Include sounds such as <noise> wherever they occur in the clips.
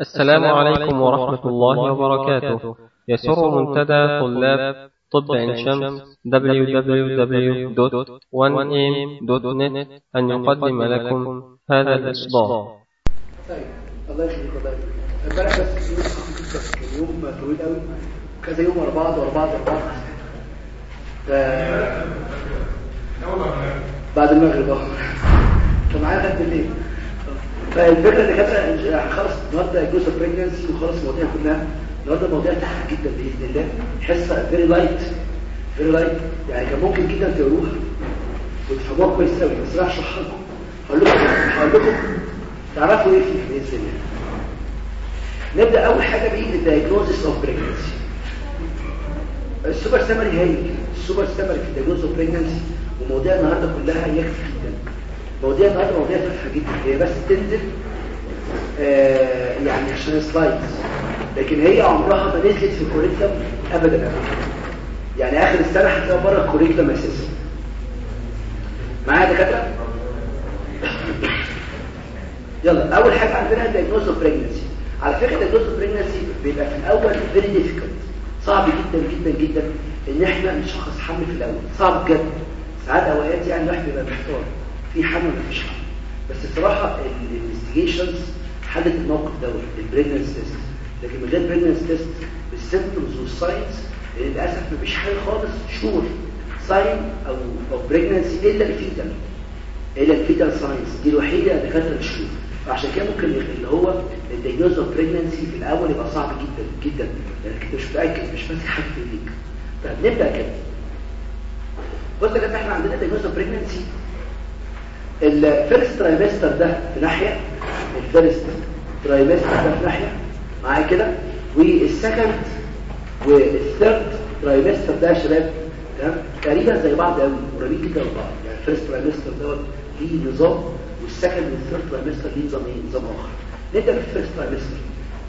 السلام عليكم ورحمة الله وبركاته. يسر منتدى طلاب طب عين شمس www.1am.net أن يقدم لكم هذا الإصدار. طيب الله يخليك الله يخليك امبارح بس كان طويل قوي. كذا يوم ورا بعض ورا بعض ورا بعض. ف... بعد المغرب. آه فمعايا لغايه بالليل؟ فالفكرة اللي كانت هنخلص النهارده جزء pregnancy وخلص المواضيع كلها. النهارده المواضيع تحت جدا بإذن الله. حصة very light very light يعني كان ممكن جدا تقروها. وتفهموها كويس قوي بس راح أشرحها لكم. هقول لكم. هقول لكم. تعرفوا إيه فيه بإذن الله. نبدأ أول حاجة بإيه؟ ال diagnosis of pregnancy ال super summary هايل. ال super summary في ال diagnosis of pregnancy ومواضيع النهارده كلها يكفي جدا. مواضيع النهارده مواضيع تافهة جدا. هي بس تنزل آه يعني عشان slides لكن هي عمرها ما نزلت في ال curriculum ابدا. ابدا يعني آخر السنة هتلاقيها بره ال curriculum أساسا. معايا دكاترة؟ يلا أول حاجة عندنا diagnosis of pregnancy. على فكرة diagnosis of pregnancy بيبقى في الأول very difficult. صعب جدا جدا جدا إن إحنا نشخص حمل في الأول. صعب بجد ساعات أوقات يعني الواحد بيبقى محتار. في حمل ولا مفيش حمل بس الصراحه ال investigations حلت الموقف دوت ال pregnancy test لكن من غير pregnancy test بال symptoms وال signs للأسف مفيش حاجة خالص sure sign of of pregnancy إلا ال fetal إلا ال fetal signs دي الوحيدة دكاتره ال sure فعشان كده ممكن اللي هو ال diagnosis of pregnancy في الأول يبقى صعب جدا جدا. لأنك أنت مش متأكد مش ماسك حاجة في إيديك. طيب نبدأ كده. بص يا إحنا عندنا diagnosis of pregnancy ال first trimester ده في ناحية ال first trimester ده في ناحية. معايا كده؟ وال second وال third trimester ده يا شباب تمام؟ تقريبا زي بعض قوي قريبين جدا من بعض. يعني ال first trimester دوت ليه نظام وال second وال third trimester ليه نظام إيه؟ نظام آخر. نبدأ بال first trimester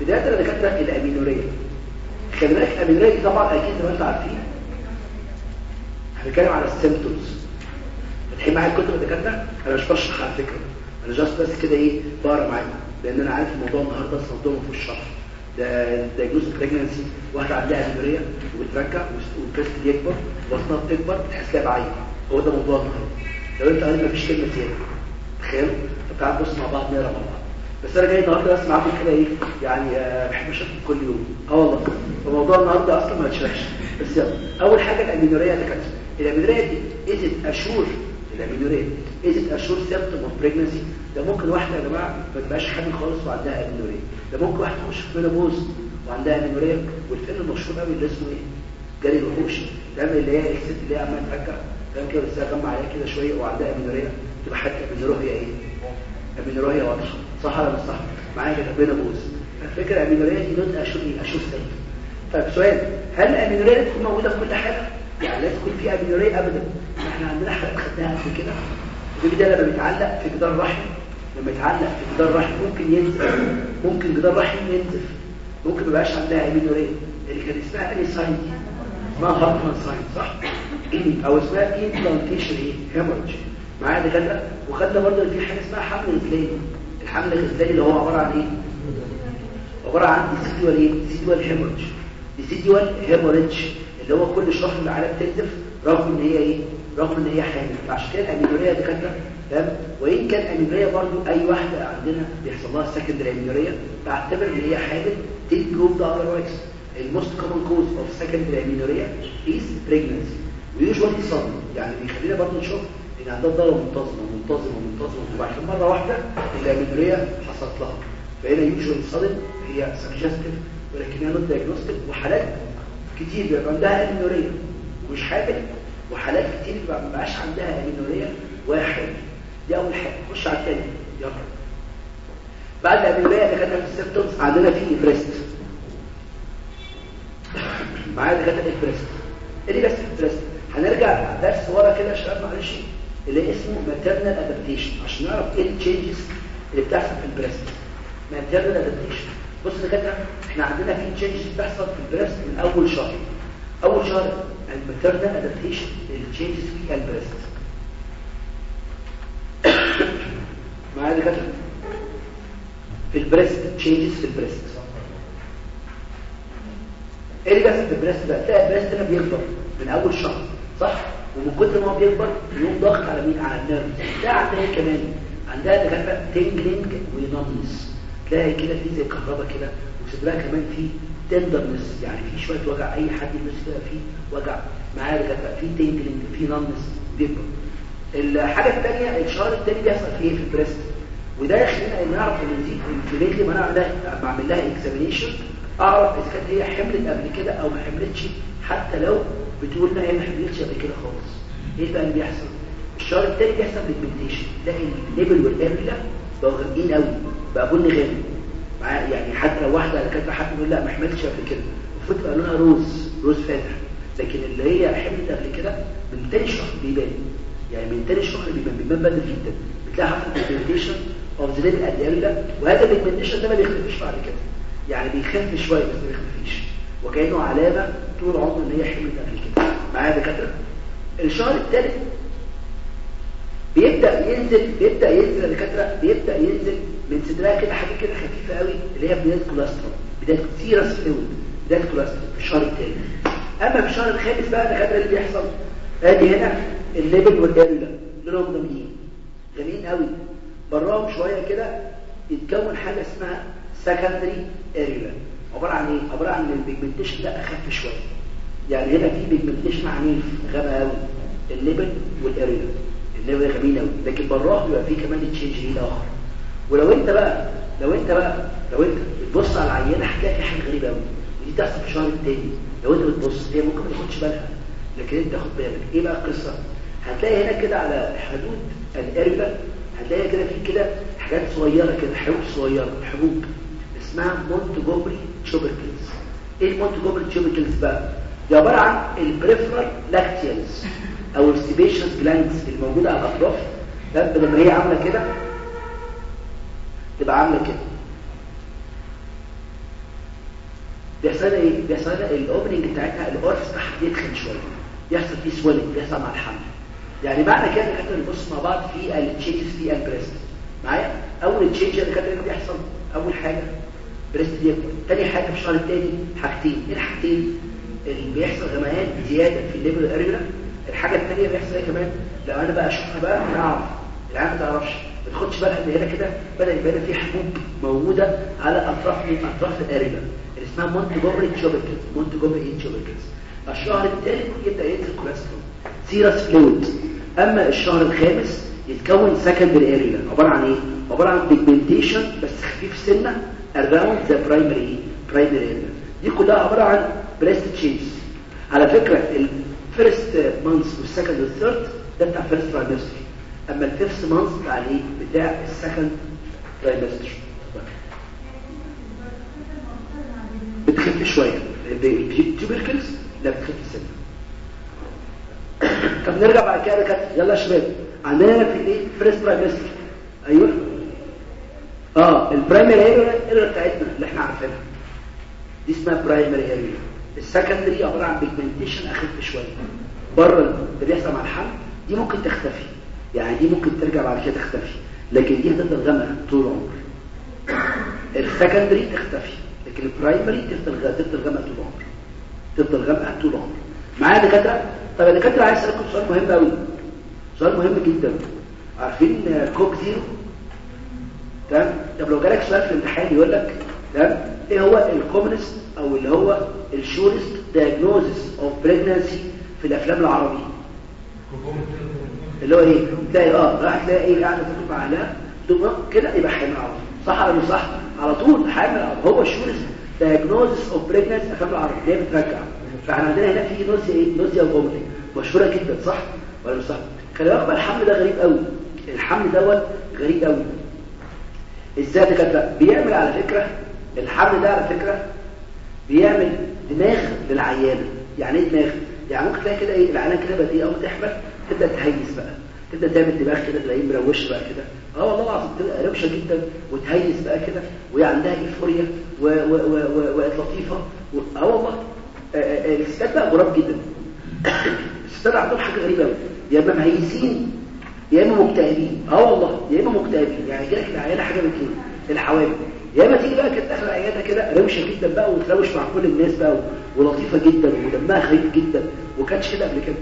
بداية يا دكاتره ال amenorrhea. خلي بالك ال amenorrhea دي طبعا أكيد زي ما أنتم عارفين هنتكلم على ال symptoms فاتحين معايا الكتب يا أنا مش بشرح على فكرة. أنا just بس كده إيه بقرأ معاكم لأن أنا عارف الموضوع النهارده موضوع في الشرح. ده diagnosis pregnancy واحدة عندها amenorrhea وبترجع وال breast يكبر بطنها بتكبر تحس لها بعيد هو ده موضوع النهارده. لو أنت قريت مفيش كلمة زياده تخيلوا فتعالوا نبص مع بعض نقرأ مع بعض. بس أنا جاي النهارده بس معاكم كده إيه يعني أه بحب اشوفكم كل يوم. آه والله. فموضوع النهارده أصلا ما يتشرحش بس يلا. أول حاجة ال amenorrhea اللي كانت. الامينوريه دي از اشور الامينوريه از اشور سيمبتوم اوف بريجنسي ده ممكن واحدة يا جماعة ما تبقاش حامل خالص وعندها amenorrhea ده ممكن واحدة تخش في menopause وعندها amenorrhea والفيلم المشهور قوي اللي اسمه إيه؟ جري الوحوش. تعمل اللي هي الست اللي هي عمالة ترجع. فاهم كده؟ بس اغمى عليها كده شوية وعندها amenorrhea تبقى حتى amenorrhea إيه؟ amenorrhea واضحة. صح ولا مش صح؟ معايا كده. menopause الفكرة ال amenorrhea دي not a sure إيه a sure طيب سؤال. هل ال amenorrhea تكون موجودة في كل حاجة؟ يعني لا تكون في amenorrhea ابدا. إحنا عندنا حالات خدناها قبل كده. الجنين ده لما بيتعلق في جدار الرحم لما يتعلق في جدار الرحم ممكن ينزف. ممكن جدار الرحم ينزف. ممكن ما يبقاش عندها amenorrhea اللي كان اسمها any sign اسمها Hartman sign صح؟ أو اسمها implantation إيه؟ hemorrhage معايا ده كده وخدنا برضه في حاجة اسمها حمل غزلاني الحمل الغزلاني اللي هو عبارة عن إيه؟ عبارة عن decidual إيه؟ decidual hemorrhage decidual hemorrhage اللي هو كل شهر العيانة بتنزف رغم إن هي إيه؟ رغم إن هي حامل. فعشان كده ال amenorrhea دي كده تمام؟ وإن كان amenorrhea برضو أي واحدة عندنا بيحصل لها secondary amenorrhea بعتبر إن هي حامل till proved otherwise ال most common cause of secondary amenorrhea is pregnancy و usually sudden يعني بيخلينا برضو نشوف إن عندها دورة منتظمه منتظمه منتظمه وبعد مرة واحدة ال amenorrhea حصلت لها. فهنا usually sudden هي suggestive ولكنها not diagnostic وحالات كتير بيبقى عندها amenorrhea ومش حامل وحالات كتير ما بقاش عندها amenorrhea واحد. دي أول حاجة. خش على الثاني يلا. بعد ال amenorrhea اللي كانت في ال symptoms عندنا في breast معايا كانت ال breast اللي بس ال breast هنرجع درس ورا كده شباب معلش. اللي اسمه maternal adaptation عشان نعرف إيه ال changes اللي بتحصل في ال breast maternal adaptation بص كده إحنا عندنا في changes بتحصل في ال breast من أول شهر. أول شهر ال maternal adaptation ال changes في ال breast. معايا يا كده في ال breast changes في ال breast. إيه اللي بيحصل في ال breast ده؟ تلاقي ال breast هنا بيكبر من أول شهر صح؟ ومن كتر ما هو بيكبر يقوم ضاغط على مين؟ على ال nerve. ده عندها كمان. عندها دكاتره tingling و numbness تلاقي كده في زي كهرباء كده وصدرها كمان في tenderness يعني في شوية وجع أي حد يلمس كده في وجع معاه دكاتره في tingling في numbness بيكبر الحاجة الثانية الشهر الثاني بيحصل فيه في ال breast. وده يخلينا نعرف إن definitely لما أنا بعمل لها examination أعرف إذا كانت هي حملت قبل كده أو ما حملتش حتى لو بتقول لا هي ما حملتش قبل كده خالص. إيه بقى اللي بيحصل؟ الشهر الثاني بيحصل pigmentation تلاقي ال nipple وال areola بقوا غامقين قوي بقى بني غامق. يعني حتى واحدة كانت حد يقول لا ما حملتش قبل كده. تبقى لونها rose rose فاتح. لكن اللي هي حملت قبل كده من تاني شهر بيبان. يعني من تاني شهر بيبان بيبان بدري جدا. بتلاقي حصل pigmentation of the nipple areola وهذا ال pigmentation ده ما بيختفيش بعد كده. يعني بيخف شوية بس ما بيختفيش وكأنه علامة طول عمره إن هي حملت قبل كده. معايا دكاترة؟ الشهر الثالث بيبدأ ينزل بيبدأ ينزل يا دكاترة بيبدأ ينزل من صدرها كده حاجة كده خفيفة قوي اللي هي بداية colostrum بداية serous fluid بداية colostrum في الشهر الثالث أما في الشهر الخامس بقى دكاتره اللي بيحصل. أدي هنا ال nipple وال areola لونهم جميلين جميلين قوي. براهم شوية كده يتكون حاجة اسمها secondary areola عبارة عن إيه؟ عبارة عن ال pigmentation ده أخف شوية. يعني هنا في pigmentation عنيف غامق قوي. ال nipple وال areola ال nipple غامقين قوي. لكن براه بيبقى فيه كمان change اخر ولو انت بقى لو انت بقى لو انت بتبص على العينة هتلاقي حاجة غريبة قوي ودي تحصل في الشهر الثاني لو انت بتبص هي ممكن ما تاخدش بالها. لكن انت تاخد بالك. إيه بقى القصة؟ هتلاقي هنا كده على حدود ال areola هتلاقي كده في كده حاجات صغيرة كده حبوب صغيرة حبوب. اسمها Montgomery tubercles إيه ال Montgomery tubercles بقى؟ دي عبارة عن ال peripheral lacteals أو ال sebaceous glands الموجوده على الأطراف. ده بدل ما هي عاملة كده. تبقى عامله كده. بيحصل إيه؟ بيحصل لها ال opening بتاعتها ال orifice بتاعها بيتخن شوية. بيحصل فيه swelling بيحصل مع الحمل. يعني معنى كده إحنا نبص مع بعض في ال changes في ال breast معايا؟ أول change اللي كانت بيحصل أول حاجة breast بيكبر تاني حاجة في الشهر الثاني حاجتين. إيه الحاجتين؟ اللي بيحصل غميان زيادة في ال nipple ال areola الحاجة الثانية بيحصل إيه كمان لو أنا بقى اشوفها بقى أنا أعرف. العيال ما تعرفش. ما تاخدش ان هنا كده بدا يبقى في حبوب موجودة على أطراف من أطراف ال areola اللي اسمها Montgomery tubercles Montgomery tubercles الشهر الثالث يبدأ ينزل colostrum. serous fluid. أما الشهر الخامس يتكون secondary areola عبارة عن إيه؟ عبارة عن pigmentation بس خفيف سنة around the primary primary areola. دي كلها عبارة عن breast change على فكرة ال first month وال second وال third ده بتاع first trimester أما ال fifth month بتاع الإيه؟ بتاع ال second trimester بتخف شوية ال tubercles لا بتخف سنة. طب نرجع بعد كده كده يلا يا شباب. عندنا في الايه first trimester أيوه. آه ال primary areola بتاعتنا اللي إحنا عارفينها. دي اسمها primary areola ال secondary عبارة عن pigmentation أخف شوية بره اللي بيحصل مع الحمل دي ممكن تختفي. يعني دي ممكن ترجع بعد كده تختفي. لكن دي هتفضل غامقه طول العمر ال secondary تختفي لكن ال primary تفضل تفضل غامقه طول العمر تفضل غامقه طول العمر معايا دكاترة؟ طب دكاترة عايز أسألكم سؤال مهم قوي سؤال مهم جدا. عارفين Coke Zero؟ تمام؟ طب لو جالك سؤال في الامتحان يقول لك تمام؟ إيه هو ال commonest أو اللي هو ال surest diagnosis of pregnancy في الأفلام العربي؟ اللي هو إيه؟ تلاقي آه راح تلاقي إيه؟ قاعدة مع اهلها تقوم كده يبقى حامل على طول صح ولا مش صح؟ على طول حامل على هو ال surest diagnosis of pregnancy الافلام العربي اللي هي بترجع؟ فإحنا عندنا هنا في nausea إيه؟ nausea و vomiting مشهورة جدا صح ولا مش صح؟ خلي بالك الحمل ده غريب قوي الحمل دوت غريب قوي إزاي ده كده بيعمل على فكرة الحمل ده على فكرة بيعمل دماغ للعيانة يعني إيه دماغ؟ يعني ممكن تلاقي كده إيه؟ العيانة كده بدي اول تحمل تبدأ تهيس بقى. تبدأ تعمل دماغ كده تلاقيه مروش بقى كده. آه والله العظيم تبقى روشة جدا وتهيس بقى كده وهي عندها إيفوريا وبقت لطيفة. آه والله. الستات بقى غراب جدا. <coughs> الستات عندهم حاجة غريبة قوي يا إما مهيسين يا إما مكتئبين. آه والله. يا إما مكتئبين. يعني جالك العيانه حاجة من كده الحوامل يا إما تيجي بقى كده داخله عيادة كده روشة جدا بقى وتروش مع كل الناس بقى ولطيفة جدا ودمها خفيف جدا. وكانتش كده قبل كده.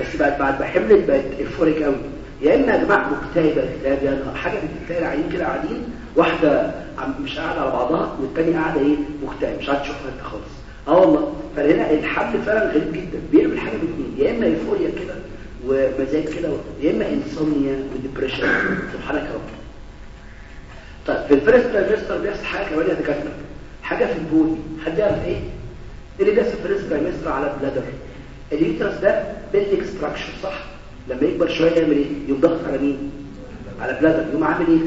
بس بعد بعد ما حملت بقت euphoric قوي. يا إما يا جماعة مكتئبه اكتئاب يعني حاجة بتتلاقي العيين كده قاعدين واحدة مش قاعدة على بعضها والثانيه قاعدة إيه؟ مكتئب مش عارف تشوفها أنت خالص. آه والله. فهنا الحمل فعلا غريب جدا. بيعمل حاجة من اثنين يا إما euphoria كده ومزاج كده يا إما insomnia و depression. سبحانك يا رب. طيب في ال first trimester بيحصل حاجة كمان يا دكاترة. حاجة في البول. حد يعرف إيه؟ إيه اللي بيحصل في ال first trimester على ال bladder ال uterus ده pelvic structure صح؟ لما يكبر شوية يعمل إيه؟ يقوم ضغط على مين؟ على bladder يقوم عامل إيه؟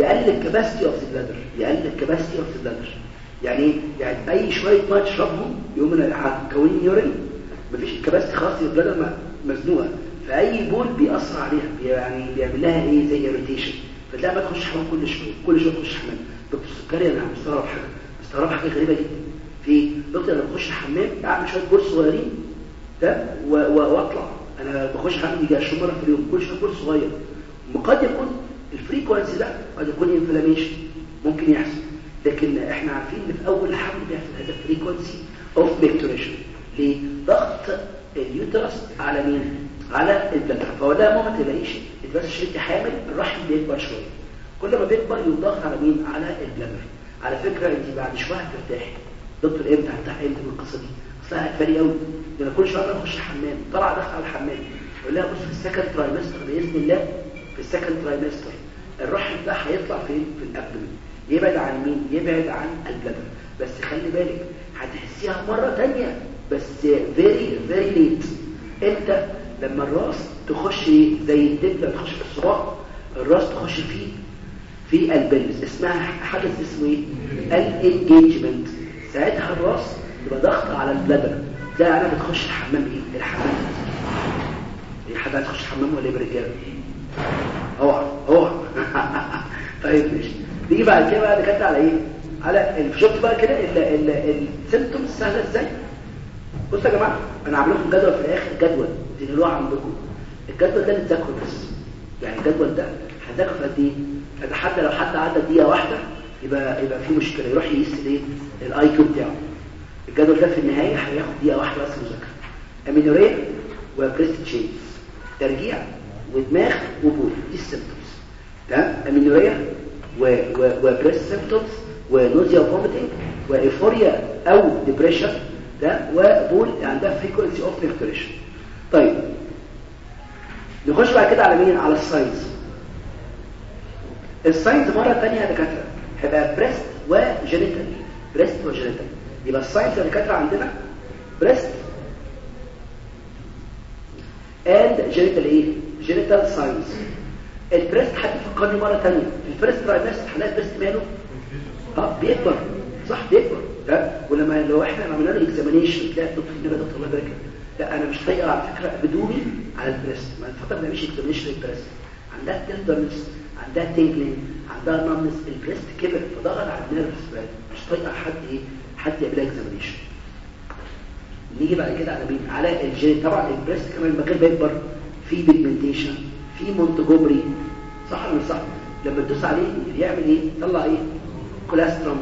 يقلل ال capacity of bladder يقلل ال capacity of bladder يعني إيه؟ يعني أي شوية ميه تشربهم يقوم هتكون urine مفيش ال capacity خلاص ال bladder مزنوقة. فأي بول بيأثر عليها يعني بيعمل لها إيه؟ زي irritation فتلاقي ما تخش حمام كل شوية كل شوية تخش حمام. دكتور سكري أنا مستغرب حاجة. مستغرب حاجة غريبة جدا. في دكتور أنا بخش حمام اعمل شوية بول صغيرين واطلع. أنا بخش حمام يجي 20 مره في اليوم. كل شوية بول صغير. قد يكون ال frequency ده قد يكون inflammation ممكن يحصل. لكن إحنا عارفين إن في أول الحمل بيحصل هذا frequency of micturition ليه ضغط ال uterus على مين؟ على ال bladder فهو ده ما تلاقيش. بس شد حامل الرحم بيكبر شوية. كل ما بيكبر يضغط على مين؟ على ال bladder على فكرة أنت بعد شوية هترتاحي. دكتور إمتى؟ هرتاح إمتى من القصة دي؟ اصلها هتفرق قوي ده أنا كل شوية اخش الحمام طلع داخل على الحمام. يقول لها بص في ال second trimester بإذن الله في ال second trimester. الرحم ده هيطلع فين؟ في ال abdomen. يبعد عن مين؟ يبعد عن ال bladder بس خلي بالك هتحسيها مرة ثانية بس very very late إمتى؟ لما الراس تخش زي الدبله تخش في الصباع الراس تخش فيه في ال pelvis. اسمها حدث اسمه إيه؟ ال engagement. ساعتها الراس تبقى ضغط على ال bladder تلاقي أنا بتخش الحمام إيه؟ الحمام. إيه حد هتخش الحمام ولا برجاله اوعى اوعى طيب ماشي. نيجي بعد كده بقى دكاتره على إيه؟ على شفت بقى كده ال symptoms سهلة إزاي؟ بصوا يا جماعة أنا عامل لكم جدول في الآخر جدول. تنقلوه عندكم. الجدول ده نتذاكره بس. يعني الجدول ده هتذاكره في قد إيه؟ فحتى لو حد عدى دقيقة واحدة يبقى يبقى في مشكلة يروح يقيس الإيه؟ ال IQ بتاعه. الجدول ده في النهاية هياخد دقيقة واحدة بس مذاكرة. amenorrhea و breast changes ترجيع ودماغ وبول. دي ال symptoms تمام؟ امينوريا وبريست سيمبتومز ونوزيا وفوميتنج وايفوريا أو depression ده وبول عندها frequency of micturition طيب. نخش بعد كده على مين؟ على ال signs ال signs مرة ثانية يا دكاترة. هيبقى breast و genital breast و genital يبقى ال signs يا دكاتره عندنا breast and genital إيه؟ genital signs ال breast حد فكرني مرة ثانية ال first trimester هنلاقي ال breast ماله؟ آه بيكبر. صح بيكبر. ده ولما لو إحنا عملنا له examination تلاقي الدكتور ده الله يبارك لا أنا مش طايقة على فكرة بدوني على ال breast ما الفترة ما مش examination لل breast عندها tenderness عندها tingling عندها numbness ال breast كبر فضغط على ال nerves مش طايقة حد إيه؟ حد يعمل examination نيجي بعد كده على مين على الجين. طبعا ال breast كمان المكان بيكبر في pigmentation في Montgomery صح ولا صح؟ لما تدوس عليه يعمل إيه؟ يطلع إيه؟ colostrum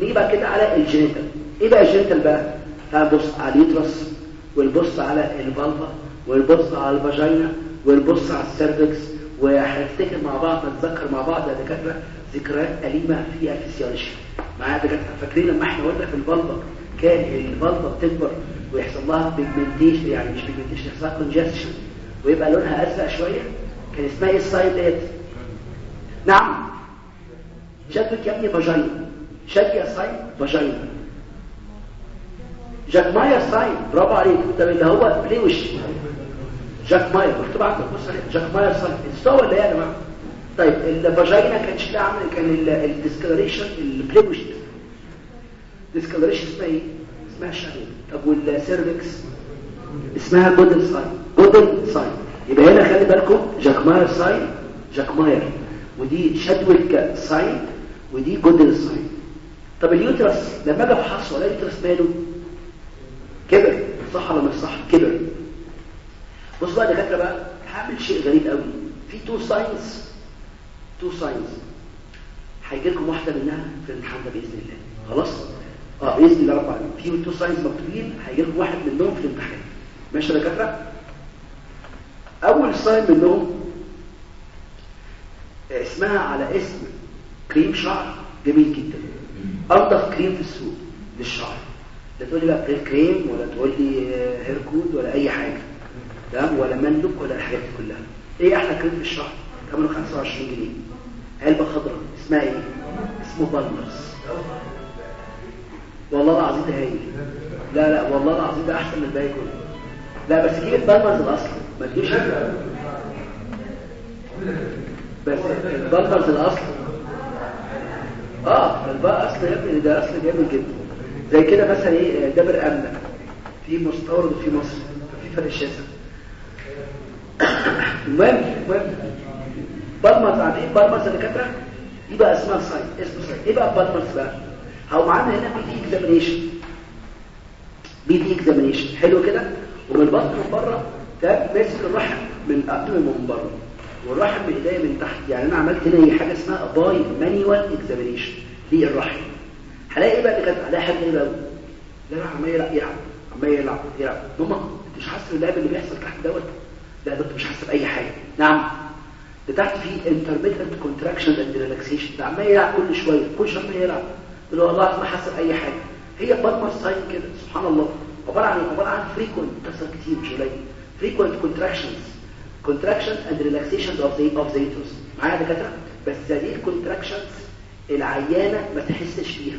نيجي بقى كده على ال genital. إيه بقى ال genital بقى؟ هنبص على ال uterus ونبص على ال vulva ونبص على ال vagina ونبص على ال cervix. وهنفتكر مع بعض نتذكر مع بعض يا دكاترة ذكريات أليمة في الفسيولوجي. معايا فاكرين لما إحنا قلنا في ال vulva كان ال vulva بتكبر ويحصل لها pigmentation يعني مش pigmentation يحصل لها congestion ويبقى لونها أزرق شوية؟ كان اسمها إيه؟ ال sign ديت نعم شكلك يا ابني vagina شادية sign vagina Jacquemier sign برافو عليك. طب اللي هو bluish Jacquemier. مكتوب عندك بص عليه Jacquemier sign استوى اللي يا جماعة. طيب ال vagina كان شكلها عامل كان ال discoloration ال bluish discoloration اسمها إيه اسمها Chadwick طب وال cervix اسمها Goodell sign Goodell sign يبقى هنا خلي بالكم Jacquemier sign Jacquemier ودي Chadwick sign ودي Goodell sign طب ال uterus؟ لما أجي افحصه ولا ال uterus ماله؟ كبر. صح ولا مش صح؟ كبر. بص بقى دكاترة بقى هعمل شيء غريب قوي. في two signs two signs هيجي لكم واحدة منها في الامتحان ده بإذن الله. خلاص؟ آه باذن الله رب العالمين في two signs مكتوبين هيجي لكم واحد منهم في الامتحان. ماشي يا دكاترة؟ أول ساين منهم اسمها على اسم كريم شعر جميل جدا. أنضف كريم في السوق للشعر. لا تقول لي بقى كريم ولا تقول لي hair code ولا أي حاجة. تمام؟ ولا مندب ولا الحاجات دي كلها. إيه أحلى كريم في الشعر ثمنه 25 جنيه. علبة خضراء. اسمها إيه؟ اسمه Palmer's والله العظيم ده هايل. لا لا والله العظيم ده أحسن من الباقي كله. لا بس جيب ال Palmer's الاصلي ما تجيبش بس ال Palmer's الاصلي آه البقى اصل يا ابني ده اصل جامد جدا. زي كده مثلا إيه دبر أمنة. في مستورد وفي مصر في فرق شاسع المهم المهم. Palmer's عارفين Palmer's الدكاتره دي بقى اسمها sign اسمه sign إيه بقى Palmer's بقى هو معانا هنا PV examination PV examination حلو كده؟ ومن البطن من بره ده ماسك الرحم من ال abdomen من بره. والرحم من من تحت. يعني أنا عملت هنا هي حاجة اسمها bimanual examination للرحم هلاقي بقى اللي كانت عليها حاجة إيه بقى لا عمال يلعب يلعب عمال يلعب يلعب. ماما أنت مش حاسس باللعب اللي بيحصل تحت دوت؟ لا دكتور مش حاسه بأي حاجة. نعم. ده تحت في intermittent contraction and relaxation. ده عمال يلعب كل شوية كل شوية عمال يلعب. اللي هو والله ما حاسه باي حاجة. هي Palmer sign كده سبحان الله. عبارة عن عبارة عن frequent بتحصل كتير مش قليل. contractions. contraction and relaxation of the of the uterus. معايا دكاترة؟ بس هذه ال contractions العيانة ما تحسش بيها.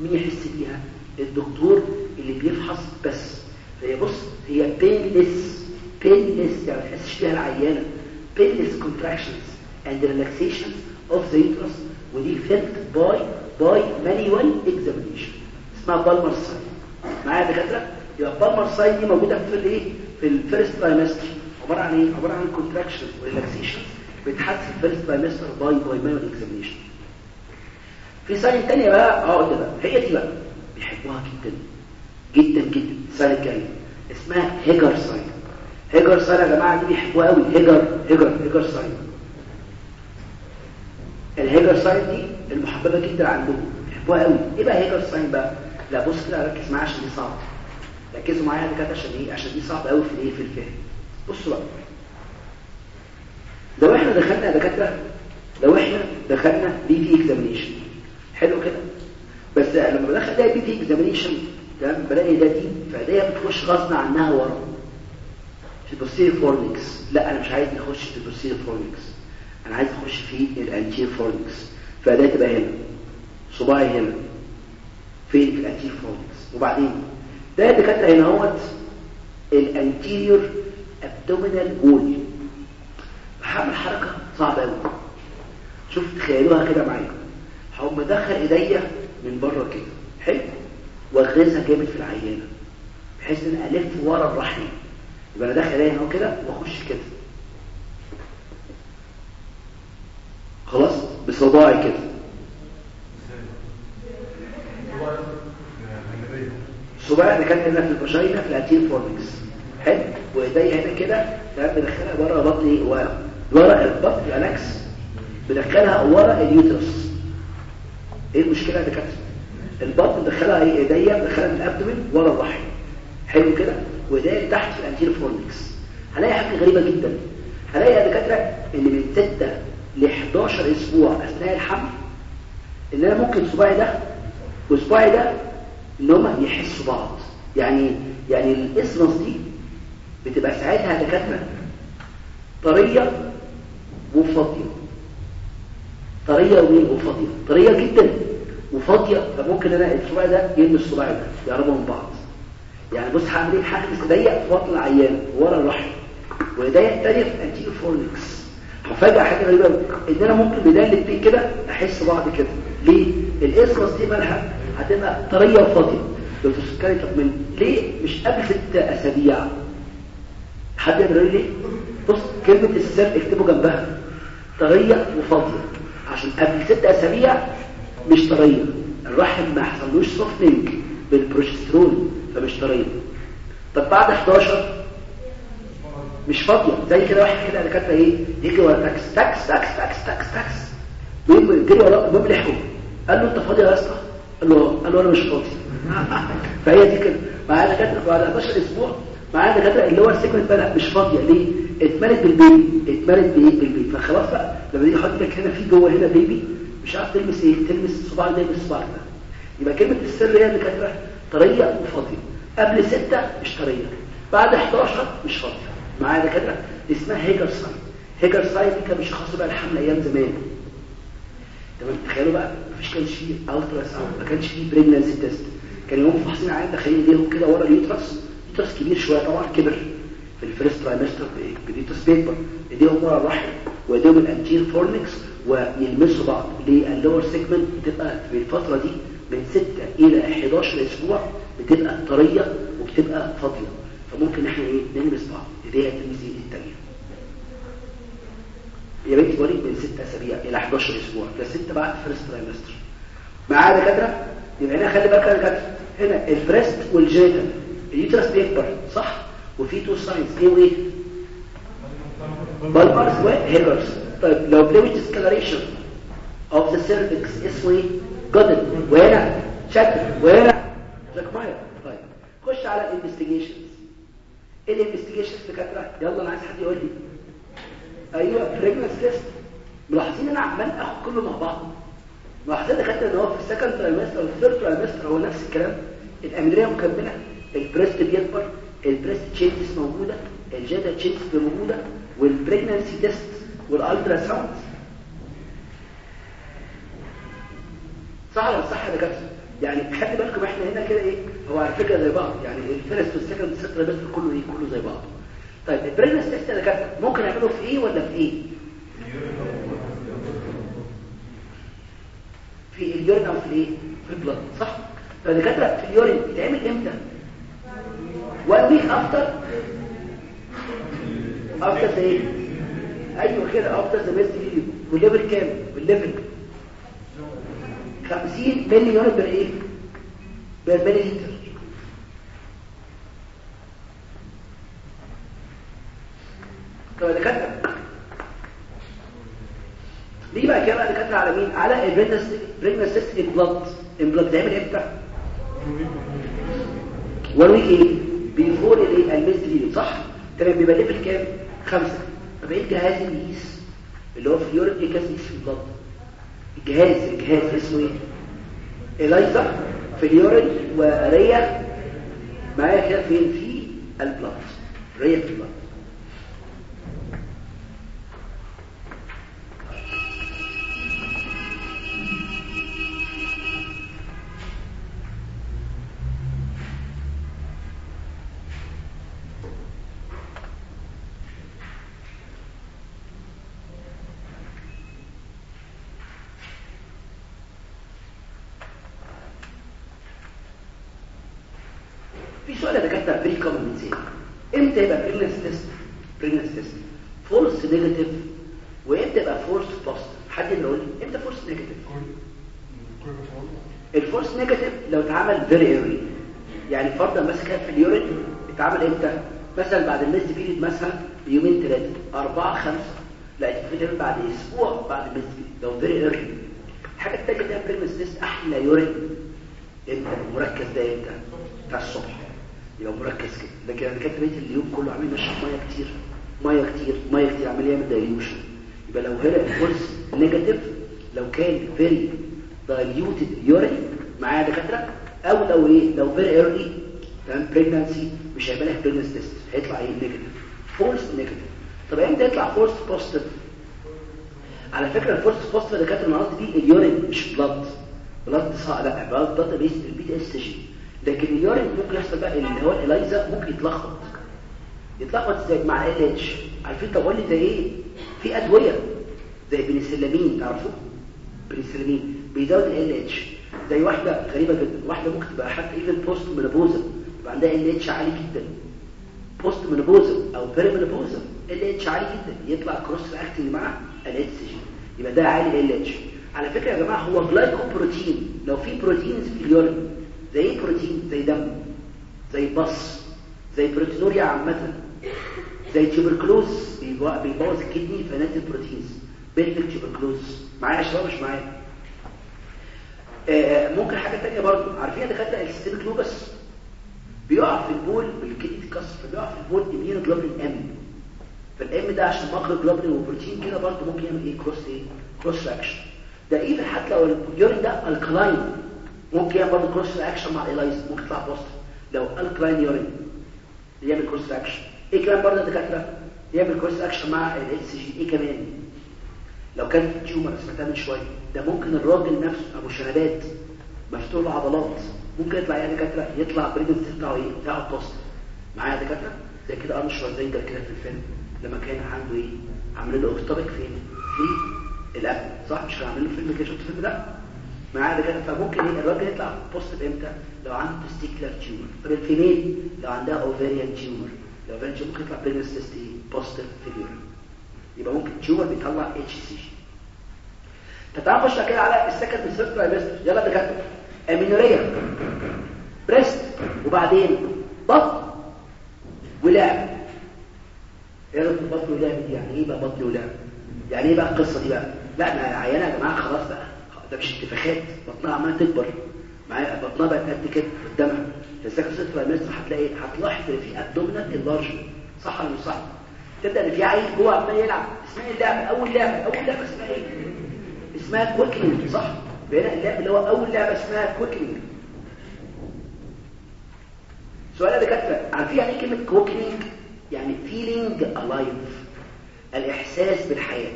مين يحس بيها؟ الدكتور اللي بيفحص بس. فهي بص هي painless painless يعني ما تحسش بيها العيانة. painless contractions and relaxation of the uterus. ودي felt by bimanual examination اسمها Palmer sign. معايا دكاترة؟ يبقى Palmer sign دي موجودة في الايه؟ في ال first trimester عبارة عن إيه؟ عبارة عن contraction و relaxation بتحدث ال first trimester by bimanual examination في sign ثانية بقى اقعد بقى. هي دي بقى. بيحبوها جدا. جدا جدا. ال sign الجايه اسمها Hegar sign. Hegar sign يا جماعة دي بيحبوها قوي. Hegar Hegar Hegar sign. ال Hegar sign دي المحببة جدا عندهم. بيحبوها قوي. إيه بقى Hegar sign بقى لا بص كده ركز معايا عشان دي صعبة. ركزوا معايا كده عشان إيه؟ عشان دي صعبة قوي في الإيه؟ في الفهم. بصوا بقى. لو إحنا دخلنا يا دكاترة لو إحنا دخلنا PV examination حلو كده؟ بس لما بدخل ده PV examination تمام؟ بلاقي ده دي فايديها بتخش غصب عنها ورا. في ال posterior fornix لا أنا مش عايز نخش في ال posterior fornix أنا عايز اخش في ال anterior fornix فده تبقى هنا صباعي هنا فين في ال anterior fornix وبعدين؟ ده دكاترة هنا اهوت ال anterior abdominal wall هعمل حركة صعبة قوي شوف تخيلوها كده معايا. هقوم مدخل إيديا من بره كده حلو؟ وأغرزها جامد في العيانه بحيث إن ألف ورا الرحم. يبقى أنا داخل إيديا هنا كده وأخش كده. خلاص؟ بصباعي كده. صباعي اللي كان هنا في ال vagina في ال anterior fornix حلو؟ وإيديا هنا كده تمام؟ بدخلها ورا بطني ورا ورا البطن الانكس بدخلها ورا ال uterus. إيه المشكلة يا دكاتره البطن بدخلها إيه؟ إيديا بدخلها من ال abdomen ورا الرحم حلو كده؟ وإيديا تحت في ال anterior fornix هلاقي حاجة غريبة جدا. هلاقي يا دكاترة ان من 6 ل 11 أسبوع أثناء الحمل إن أنا ممكن صباعي ده وصباعي ده إن هما يحسوا بعض. يعني يعني ال isthmus دي بتبقى ساعتها دكاتره طرية وفاضية. طرية ومين وفاضية؟ طرية جدا وفاضية فممكن أنا الصباع ده يلمس الصباع ده يقربوا من بعض. يعني بص هعمل إيه؟ هحبس ايديا في بطن العيان ورا الرحم وايديا الثانية في وفجاه حاجة غريبة إن أنا ممكن بدال الاثنين كده أحس بعض كده. ليه؟ الاسمس دي مالها؟ هتبقى طرية وفاضية. لو تفكري طب من ليه مش قبل ست أسابيع؟ حد يقدر يقول لي بص كلمة السر اكتبوا جنبها. طرية وفاضية. عشان قبل ست أسابيع مش طرية. الرحم ما حصلوش softening بالبروجسترون فمش طرية. طب بعد 11 مش فاضية. زي كده واحد كده كاتبة إيه؟ يجي ورا تاكس. تاكس تاكس تاكس تاكس تاكس. جري وراه المهم لحقه قال له أنت فاضي يا أسطى؟ قال له قال له أنا مش فاضي. <laughs> فهي دي كده. معانا دكاتره بعد 11 أسبوع معانا دكاتره اللي هو ال segment بقى مش فاضية. ليه؟ اتملت بال baby. اتملت بإيه؟ بال baby. فخلاص بقى لما يجي يحط لك هنا في جوه هنا baby مش عارف تلمس إيه؟ تلمس صباع ده بالصباع ده. يبقى كلمة السر هي كانت طرية وفاضية. قبل 6 مش طرية. بعد 11 مش فاضية. معايا دكاترة؟ اسمها Hegar sign Hegar sign دي كان بيشخصوا بقى الحمل أيام زمان. تمام؟ تخيلوا بقى مفيش كانش فيه ultrasound ما كانش فيه pregnancy test كان يوم فحصين عين داخلين ايديهم كده ورا ال uterus. uterus كبير شوية طبعا كبر. في ال first trimester بال uterus بيكبر ايديهم ورا الرحم وايديهم ال anterior fornix ويلمسوا بعض. ليه؟ ال lower segment بتبقى في الفترة دي من 6 إلى 11 أسبوع بتبقى طرية وبتبقى فاضية. فممكن إحنا إيه نلمس بعض إيديها تلمس إيد الثانية يا بنتي بقولك من 6 أسابيع إلى 11 أسبوع. ده 6 بعد first trimester معايا دكاترة؟ يبقى هنا خلي بالك يا دكاترة. هنا ال breast وال genital ال uterus بيكبر صح؟ وفي two signs إيه وإيه؟ Palmer's و Hegar's طيب لو bluish discoloration of the cervix اسمه إيه Goodell وهنا شكل وهنا Jacquemier طيب خش على ال investigations إيه ال investigations دكاتره يلا أنا عايز حد يقول لي أيوه pregnancy test ملاحظين أنا عمال اخد كله مع بعض ملاحظين دكاترة إن هو في ال second trimester أو ال third trimester هو نفس الكلام. ال amenorrhea مكملة. ال breast بيكبر. ال breast changes موجودة. ال genital changes موجوده وال pregnancy test وال ultrasound صح ولا صح يا دكاترة؟ يعني خلي بالكم إحنا هنا كده إيه هو على فكرة زي بعض يعني ال first وال second trimester كله إيه كله زي بعض. طيب ال pregnancy test يا دكاتره ممكن نعمله في إيه ولا في إيه؟ في ال urine أو في الإيه؟ في ال blood صح؟ فالدكاتره في ال urine بيتعمل إمتى؟ one week after after إيه أيوه كده after the missed period وال level كام؟ وال level 50 milli urine per إيه per milliliter طب دكاترة. ليه بقى كده دكاترة على مين؟ على ال pregnancy test in blood in blood تعمل إمتى؟ one week إيه؟ before الايه ال missed period صح؟ تمام بيبقى level كام؟ خمسة. طب إيه الجهاز اللي هو في ال urine كاس يقيس في ال blood الجهاز الجهاز اسمه إيه؟ ال ELISA في ال urine و RIA معايا كده فين؟ في ال blood RIA في ال blood في سؤال يا دكاترة very common إمتى يبقى pregnancy test pregnancy test false negative وامتى يبقى false positive حد يقول لي إمتى false negative ال false negative لو اتعمل very early يعني فرضا مثلا في ال urine اتعمل إمتى؟ مثلا بعد ال missed period مثلا بيومين ثلاثة أربعة خمسة. لا اتعمل بعد أسبوع بعد ال missed period لو very early الحاجة الثانية ده pregnancy test أحلى urine إمتى؟ المركز ده إمتى؟ بتاع الصبح. يبقى مركز كده. لكن أنا كاتب اليوم كله عامل ماشي مية كتير. مية كتير مية كتير عمال يعمل dilution يبقى لو هنا ال false negative لو كان very diluted urine معايا دكاترة أو لو إيه لو very early تمام pregnancy مش هيبقى لها pregnancy test هيطلع إيه negative false negative طب إمتى يطلع false positive على فكرة ال false positive دكاترة أنا دي ال urine مش blood blood صح لا blood blood بيس ال hCG. لكن ال urine ممكن يحصل بقى اللي هو ال ELISA ممكن يتلخبط. يتلخبط إزاي مع ال LH عارفين؟ طب لي زي إيه؟ في أدوية زي بنسلامين تعرفوا؟ بنسلامين. بيزود ال LH زي واحدة غريبة جدا. واحدة ممكن تبقى حتى even postmenopausal يبقى عندها ال LH عالي جدا. postmenopausal أو perimenopausal ال LH عالي جدا. يطلع cross reacting مع ال LH جي يبقى ده عالي ال اتش على فكرة يا جماعة هو glycoprotein لو في proteins في ال urine زي إيه بروتين زي دم زي بص زي proteinuria عامة زي tuberculosis بيبوظ ال kidney فنزل proteins. pelvic tuberculosis معايا يا شباب؟ مش معايا. آه ممكن حاجة ثانية برضو عارفين يا دكاترة ال systemic lupus؟ بيقع في البول بال kidney اتكسر فبيقع في البول immunoglobulin M فال M ده عشان مخرج جلوبولين وبروتين كده برضو ممكن يعمل إيه؟ cross إيه؟ cross reaction ده even حتى لو ال urine ده alkaline ممكن يعمل cross reaction مع ال ELISA ممكن يطلع positive لو alkaline urine يعمل cross reaction إيه كمان برضه دكاترة؟ يعمل cross reaction مع الاتش جي إيه كمان؟ لو كان tumor سمعتها من شوية. ده ممكن الراجل نفسه أبو شنبات مفتوح له عضلات ممكن يطلع يعني دكاترة؟ يطلع pregnancy بتاعه إيه؟ بتاعه positive معايا دكاترة؟ زي كده أرنولد شوارزنيجر كده في الفيلم. لما كان عنده إيه؟ عاملين له ectopic فين في الأب. صح؟ مش كان عاملين فيلم كده شفت الفيلم ده؟ معايا دكاتره فممكن إيه الراجل يطلع positive إمتى؟ لو عنده testicular tumor طب ال female؟ لو عندها ovarian tumor لو tumor ممكن يطلع pregnancy test إيه؟ positive failure يبقى ممكن tumor بيطلع اتش سي جي فتعال نخش كده على ال second بال third trimester يلا دكاترة. amenorrhea. breast وبعدين بطن. ولعب إيه في بطن ولعب دي يعني إيه بقى بطن ولعب يعني إيه بقى القصة دي بقى؟ لا أنا عيانه يا جماعة خلاص بقى. ده مش انتفاخات بطنها عمالة تكبر. معايا؟ بطنها بقت قد كده قدامها. في ال second trimester هتلاقي هتلاحظ إن في abdominal enlargement صح ولا مش صح؟ تبدأ إن في عيل جوه عمال يلعب. اسمها اللعبة؟ أول لعبة. أول لعبة اسمها إيه؟ اسمها quickening صح؟ بين اللعبة اللي هو أول لعبة اسمها quickening سؤال يا دكاترة عارفين يعني إيه كلمة quickening يعني feeling alive الإحساس بالحياة.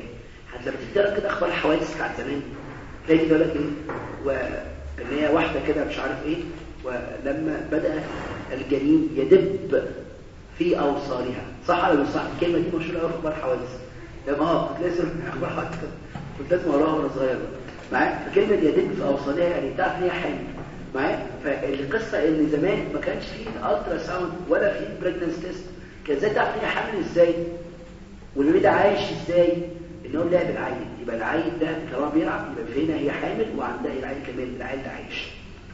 حتى لما تقرا كده أخبار الحوادث بتاعت زمان؟ تلاقي كده لك إيه وان هي واحدة كده مش عارف إيه. ولما بدأ الجنين يدب في أوصالها. صح ولا مش صح؟ الكلمة دي مشهورة قوي في أخبار الحوادث لما آه كنت لازم <laughs> أخبار حوادث. كنت لازم أقراها وأنا صغير معايا؟ فكلمة يدب في أوصالها يعني بتعرف إن هي حامل معايا؟ فالقصة إن زمان ما كانش فيه ultrasound ولا فيه pregnancy test كان إزاي تعرف هي حامل إزاي؟ وال baby ده عايش إزاي؟ ان هو لعب العيل يبقى العيل ده طالما بيلعب يبقى فينا هي حامل وعندها العيل كمان العيل ده عايش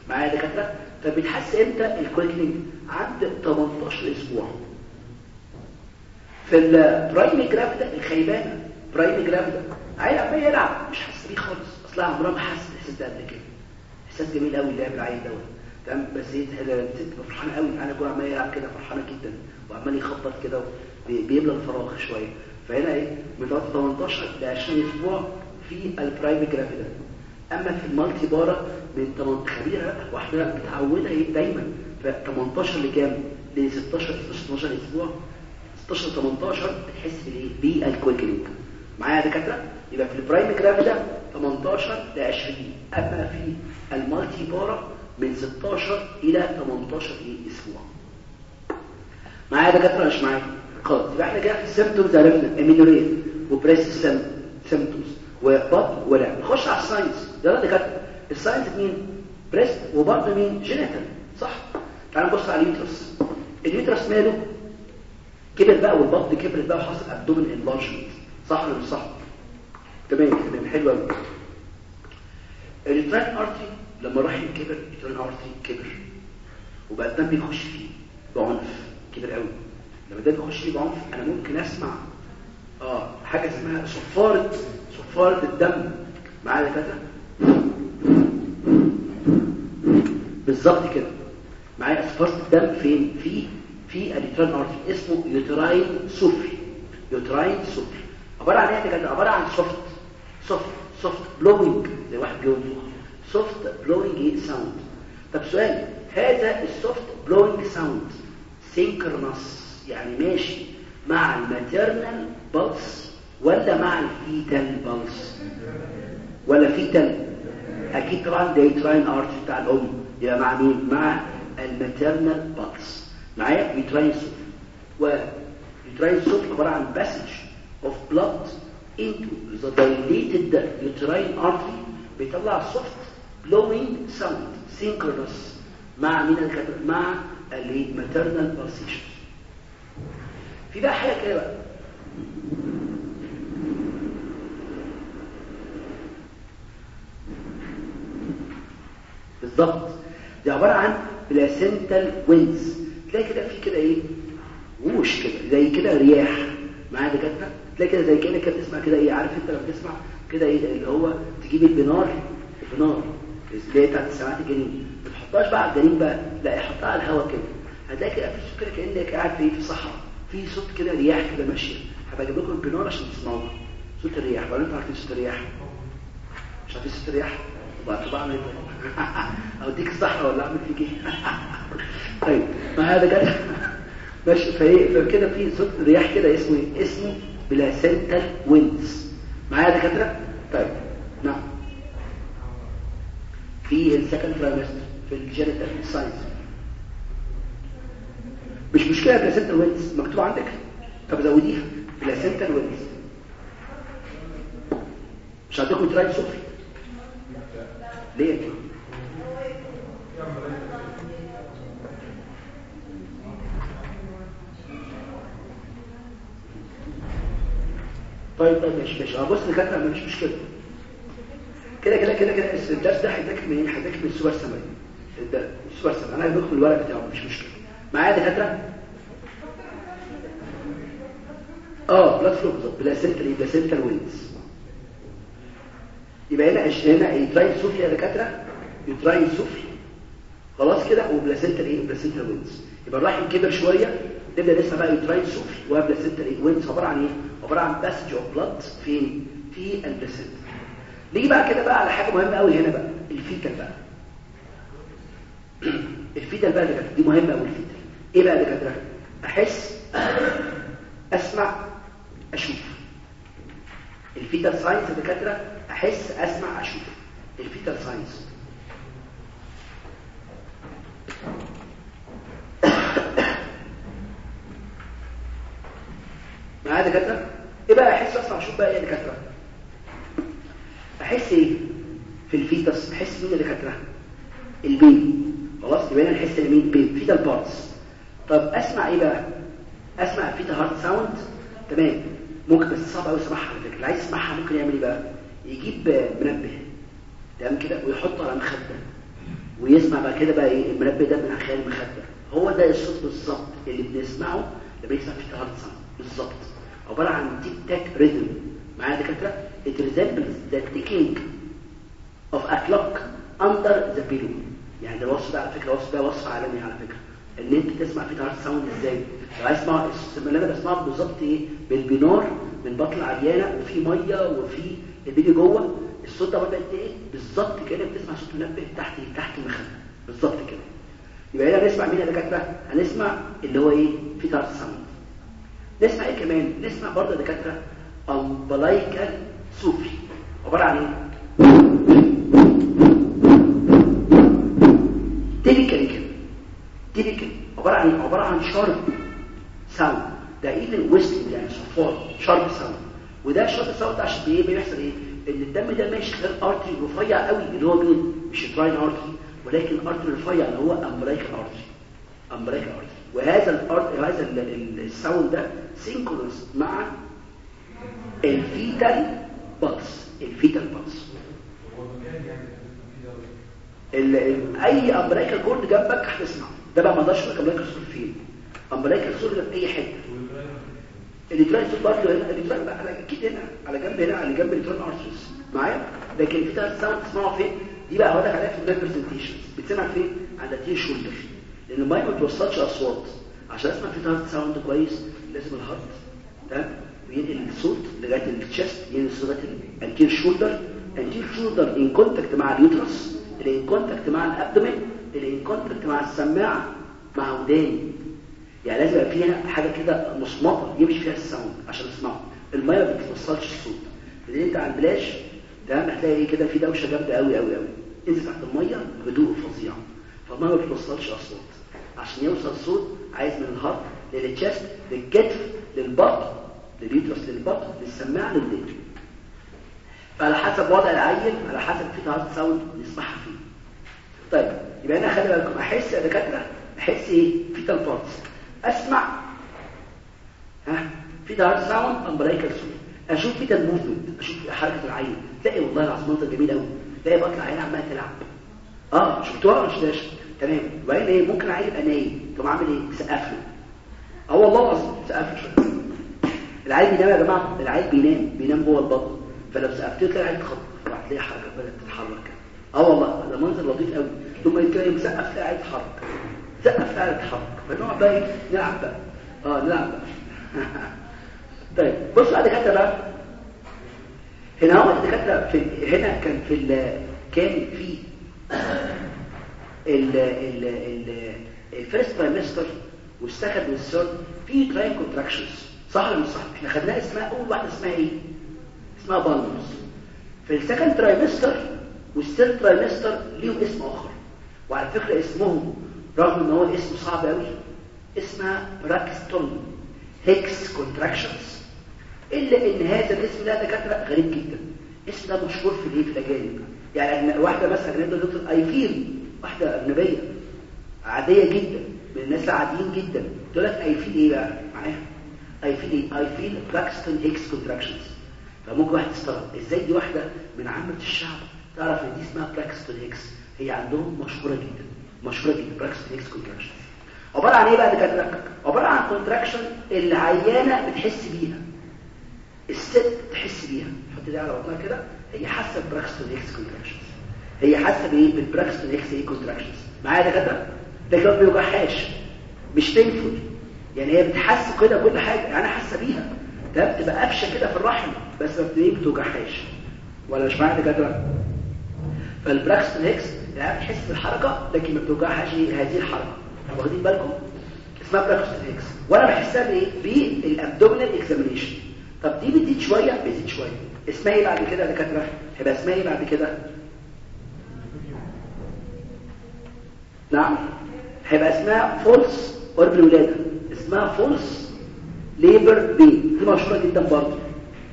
معايا دكاترة؟ فبتحس إمتى؟ ال quickening عند 18 أسبوع. في ال primigravida الخيبانة primigravida عيل عمال يلعب مش حاسس بيه خالص. أصلا عمرها ما حاسس الإحساس ده قبل كده. إحساس جميل قوي اللعب العيل دوت تمام؟ بس هي تبقى فرحانة قوي أنا جوه عمال يلعب كده فرحانة جدا. وعمال يخبط كده بيملى الفراغ شوية. فهنا إيه؟ من 18 ل 20 أسبوع في ال primigravida أما في ال multipara من 8 خبيره واحدة متعودة إيه؟ دايما. ف 18 لكام؟ ل 16 16 أسبوع. 16 18 بتحس بالايه بال quickening معايا يا دكاترة؟ يبقى في ال primigravida 18 ل 20 أما في ال multipara من 16 إلى 18 أسبوع. معايا يا دكاترة؟ مش معايا؟ خلاص يبقى إحنا كده في ال symptoms عرفنا amenorrhea و breast symptoms وبطن ولعب. نخش على ال signs يلا دكاترة. ال signs مين breast وبطن مين genital صح؟ تعالوا نبص على ال uterus ال uterus ماله؟ كبر بقى والبطن كبرت بقى وحصل abdomen enlargement صح ولا مش صح؟ تمام تمام. حلو قوي ال uterine artery لما راح كبر ال uterine artery كبر. وبقى الدم بيخش فيه بعنف. كبر قوي لما الدم بيخش فيه بعنف أنا ممكن أسمع آه حاجة اسمها صفارة صفارة الدم. معايا كده بالظبط كده. معايا صفارة الدم فين؟ في في ال uterine artery اسمه uterine souffle. uterine souffle. عبارة عن إيه كده عبارة عن soft soft soft blowing زي واحد بيقول. soft blowing sound طب سؤال هذا ال soft blowing sound synchronous يعني ماشي مع ال maternal pulse ولا مع ال fetal pulse؟ ولا fetal. أكيد طبعا ده uterine artery بتاع الأم. يبقى مع مين؟ مع ال maternal pulse. معايا؟ uterine souffle و uterine souffle عبارة عن passage of blood into the dilated uterine artery بيطلع soft blowing sound synchronous مع مين الدكاترة مع اللي maternal في بقى حاجة كده بقى بالظبط دي عبارة عن بلاسنتال وينز تلاقي كده في كده إيه؟ ووش كده. زي كده رياح. معايا دكاترة؟ تلاقي كده زي كأنك بتسمع كده إيه؟ عارف أنت لما بتسمع كده إيه؟ اللي هو تجيب البنار. البنار. اللي هي بتاعت سماعات الجنين. ما تحطهاش بقى على الجنين بقى. لا حطها على الهواء كده. هتلاقي كده في كده كأنك قاعد في صحراء. في صوت كده رياح كده ماشية. هبقى أجيب لكم البنار عشان تسمعوها صوت الرياح. ولا أنتوا عارفين صوت الرياح؟ مش عارفين صوت الرياح؟ طب طبعا <laughs> أوديك الصحراء ولا أعمل فيك إيه؟ <laughs> طيب ما هذا كده؟ <laughs> ماشي. فايه فكده في صوت رياح كده اسمه إيه؟ اسمه بلاسنتال ويندز معايا دكاترة؟ طيب نعم. في السكند ترايمستر في الجينيتال ساينس. مش مشكلة بلاسنتال ويندز مكتوب عندك. طب زوديها. بلاسنتال ويندز مش عندكم تراي صوفي ليه؟ طيب طيب ماشي ماشي. بص دكاتره مش مشكلة. كده كده كده كده. الدرس ده هيذاكر من إيه؟ هيذاكر من ال super summary ال super summary أنا هدخل الورق بتاعه مش مشكلة. معايا دكاترة؟ آه blood flow بالظبط. placental placental winds يبقى هنا هنا uterine souffle يا دكاترة. uterine souffle خلاص كده و placental إيه؟ placental winds يبقى الرحم كبر شوية نبدأ نسمع بقى uterine souffle و placental إيه؟ winds عبارة عن إيه؟ عبارة عن passage of blood فين في ال placenta نيجي بقى كده بقى على حاجة مهمة قوي هنا بقى ال fetal بقى. <clears throat> ال fetal بقى دي مهمة قوي ال fetal. إيه بقى أحس أسمع أشوف. ال fetal signs دكاتره أحس أسمع أشوف. ال fetal signs. <coughs> معايا دكاترة؟ إيه بقى أحس أسمع أشوف بقى إيه دكاترة؟ أحس إيه؟ في ال fetus أحس مين دكاترة؟ البيبي. خلاص يبقى أنا احس مين؟ بيبي. fetal parts. طب أسمع إيه بقى؟ أسمع fetal heart sound تمام. ممكن بس صعب قوي أسمعها على فكرة. اللي عايز يسمعها ممكن يعمل إيه بقى؟ يجيب منبه. تمام كده؟ ويحطه على مخدة. ويسمع بقى كده بقى إيه؟ المنبه ده من خلال المخدة. هو ده الصوت بالظبط اللي بنسمعه لما يسمع fetal heart sound بالظبط. عبارة عن tick tack rhythm معايا دكاترة؟ It resembles the ticking of a clock under the pillow. يعني ده الوصف ده على فكرة. الوصف ده وصف عالمي على فكرة. ان انت تسمع fetal heart sound إزاي. لو عايز تسمع اللي أنا بسمعه بالظبط إيه؟ بال Pinard من بطن العيانه وفي مية وفي البيبي جوه. الصوت ده بقى إيه بالظبط كده بتسمع صوت منبه تحت تحت المخدة. بالظبط كده. يبقى هنا نسمع مين يا دكاترة؟ هنسمع اللي هو إيه؟ fetal heart sound نسمع إيه كمان؟ نسمع برضه يا دكاترة umbilical souffle عبارة عن إيه؟ typically كده عبارة عن عبارة عن sharp sound ده إيه whistling يعني صفار sharp sound وده sharp sound عشان إيه؟ بيحصل إيه؟ إن الدم ده ماشي غير artery رفيع قوي اللي هو مين؟ مش uterine artery ولكن artery رفيع اللي هو umbilical artery umbilical artery وهذا ال arter هذا ال sound ده synchronous مع ال fetal pulse. ال fetal pulse. أي umbilical cord جنبك هتسمع ده بقى ما أقدرش لك امبريكال صوت فين؟ امبريكال صوت في أي حتة. صوت برضه هنا تلاقي بقى على أكيد هنا على جنب هنا على جنب الترن ارتريز معايا؟ لكن في ثلاث فين؟ دي بقى هقول لك عليها في النيرف برزنتيشن. بتسمع فين؟ عند التي شولدر. لأن المايك ما بتوصلش أصوات. عشان أسمع في ثلاث ساوند كويس لازم الهارت. تمام؟ وينقل الصوت لغاية التشست ينقل الصوت لغايه الانتير شولدر. ال anterior shoulder in contact مع ال uterus in contact مع ال abdomen. اللي in contact مع السماعة مع وداني. يعني لازم يبقى فيها حاجة كده مصمطة يمشي فيها ال sound عشان تسمعه. المية ما بتوصلش الصوت. لأن انت على البلاج تمام؟ هتلاقي إيه كده؟ في دوشة جامدة قوي قوي قوي انزل تحت المية هدوء فظيع. فالمية ما بتوصلش اصوات عشان يوصل الصوت عايز من ال heart لل chest للكتف للبطن لل uterus للبطن للسماعة للدين فعلى حسب وضع العيل على حسب fetal heart sound نسمعها فيه. طيب يبقى أنا خلي بالكم أحس يا دكاترة أحس إيه؟ fetal parts أسمع. ها؟ fetal heart sound umbilical sound أشوف fetal movement أشوف حركة العيل. تلاقي والله العظيم منظر جميل قوي تلاقي بطن العيانة عمالة تلعب. آه شفتوها ولا شفتهاش؟ تمام. وبعدين إيه؟ ممكن عيل يبقى نايم. تقوم عامل إيه؟ سقف له. آه والله العظيم سقف له العيل بينام يا جماعة؟ العيل بينام بينام جوه البطن. فلو سقفت تلاقي العيل اتخض هتلاقي حركة بدأت تتحرك. آه والله ده منظر لطيف قوي. ثم يتكلم سقف العيل اتحرك سقف العيل اتحرك فنقعد بقى إيه؟ نلعب بقى. آه نلعب بقى. <laughs> طيب بص بعد كده بقى. هنا هو الدكاترة في هنا كان في. كان في ال ال ال ال first trimester وال second وال third في uterine contractions. صح ولا مش صح؟ إحنا خدناها اسمها أول واحدة اسمها إيه؟ اسمها Palmer's في ال second trimester وال third trimester ليهم اسم آخر. وعلى فكرة اسمهم رغم إن هو اسم صعب قوي اسمها Braxton Hicks contractions إلا إن هذا الاسم ده دكاترة غريب جدا. الاسم ده مشهور في الإيه في الأجانب. يعني واحدة مثلا اجنبيه دكتور I feel واحدة أجنبية عادية جدا من الناس العاديين جدا. تقول لك I feel إيه بقى؟ معاها I feel إيه؟ I feel Braxton Hicks contractions فممكن واحد يستغرب إزاي دي واحدة من عامة الشعب؟ تعرف إن دي اسمها Braxton هي عندهم مشهورة جدا. مشهورة جدا. Braxton Hicks contractions عبارة عن إيه بقى دكاتره عبارة عن contraction العيانه بتحس بيها. الست تحس بيها. تحط دي على بطنها كده. هي حاسة Braxton Hicks contractions هي حاسة بإيه؟ بال Braxton Hicks إيه contractions معايا دكاترة؟ لكن ما بيوجعهاش مش painful يعني هي بتحس كده كل حاجة. أنا حاسة بيها. ده بتبقى قفشة كده في الرحم. بس ما بتوجعهاش ولا مش معايا دكاترة؟ فال Braxton Hicks يعني بتحس بالحركة لكن ما بتوجعهاش هذه الحركة. واخدين بالكم؟ اسمها Braxton Hicks وأنا بحسها بايه بال abdominal examination. طب دي بتزيد شوية؟ بتزيد شوية. اسمها إيه بعد كده يا دكاترة؟ هيبقى اسمها إيه بعد كده؟ نعم. هيبقى اسمها false قرب الولاده اسمها false labour pain دي مشهورة جدا برضه.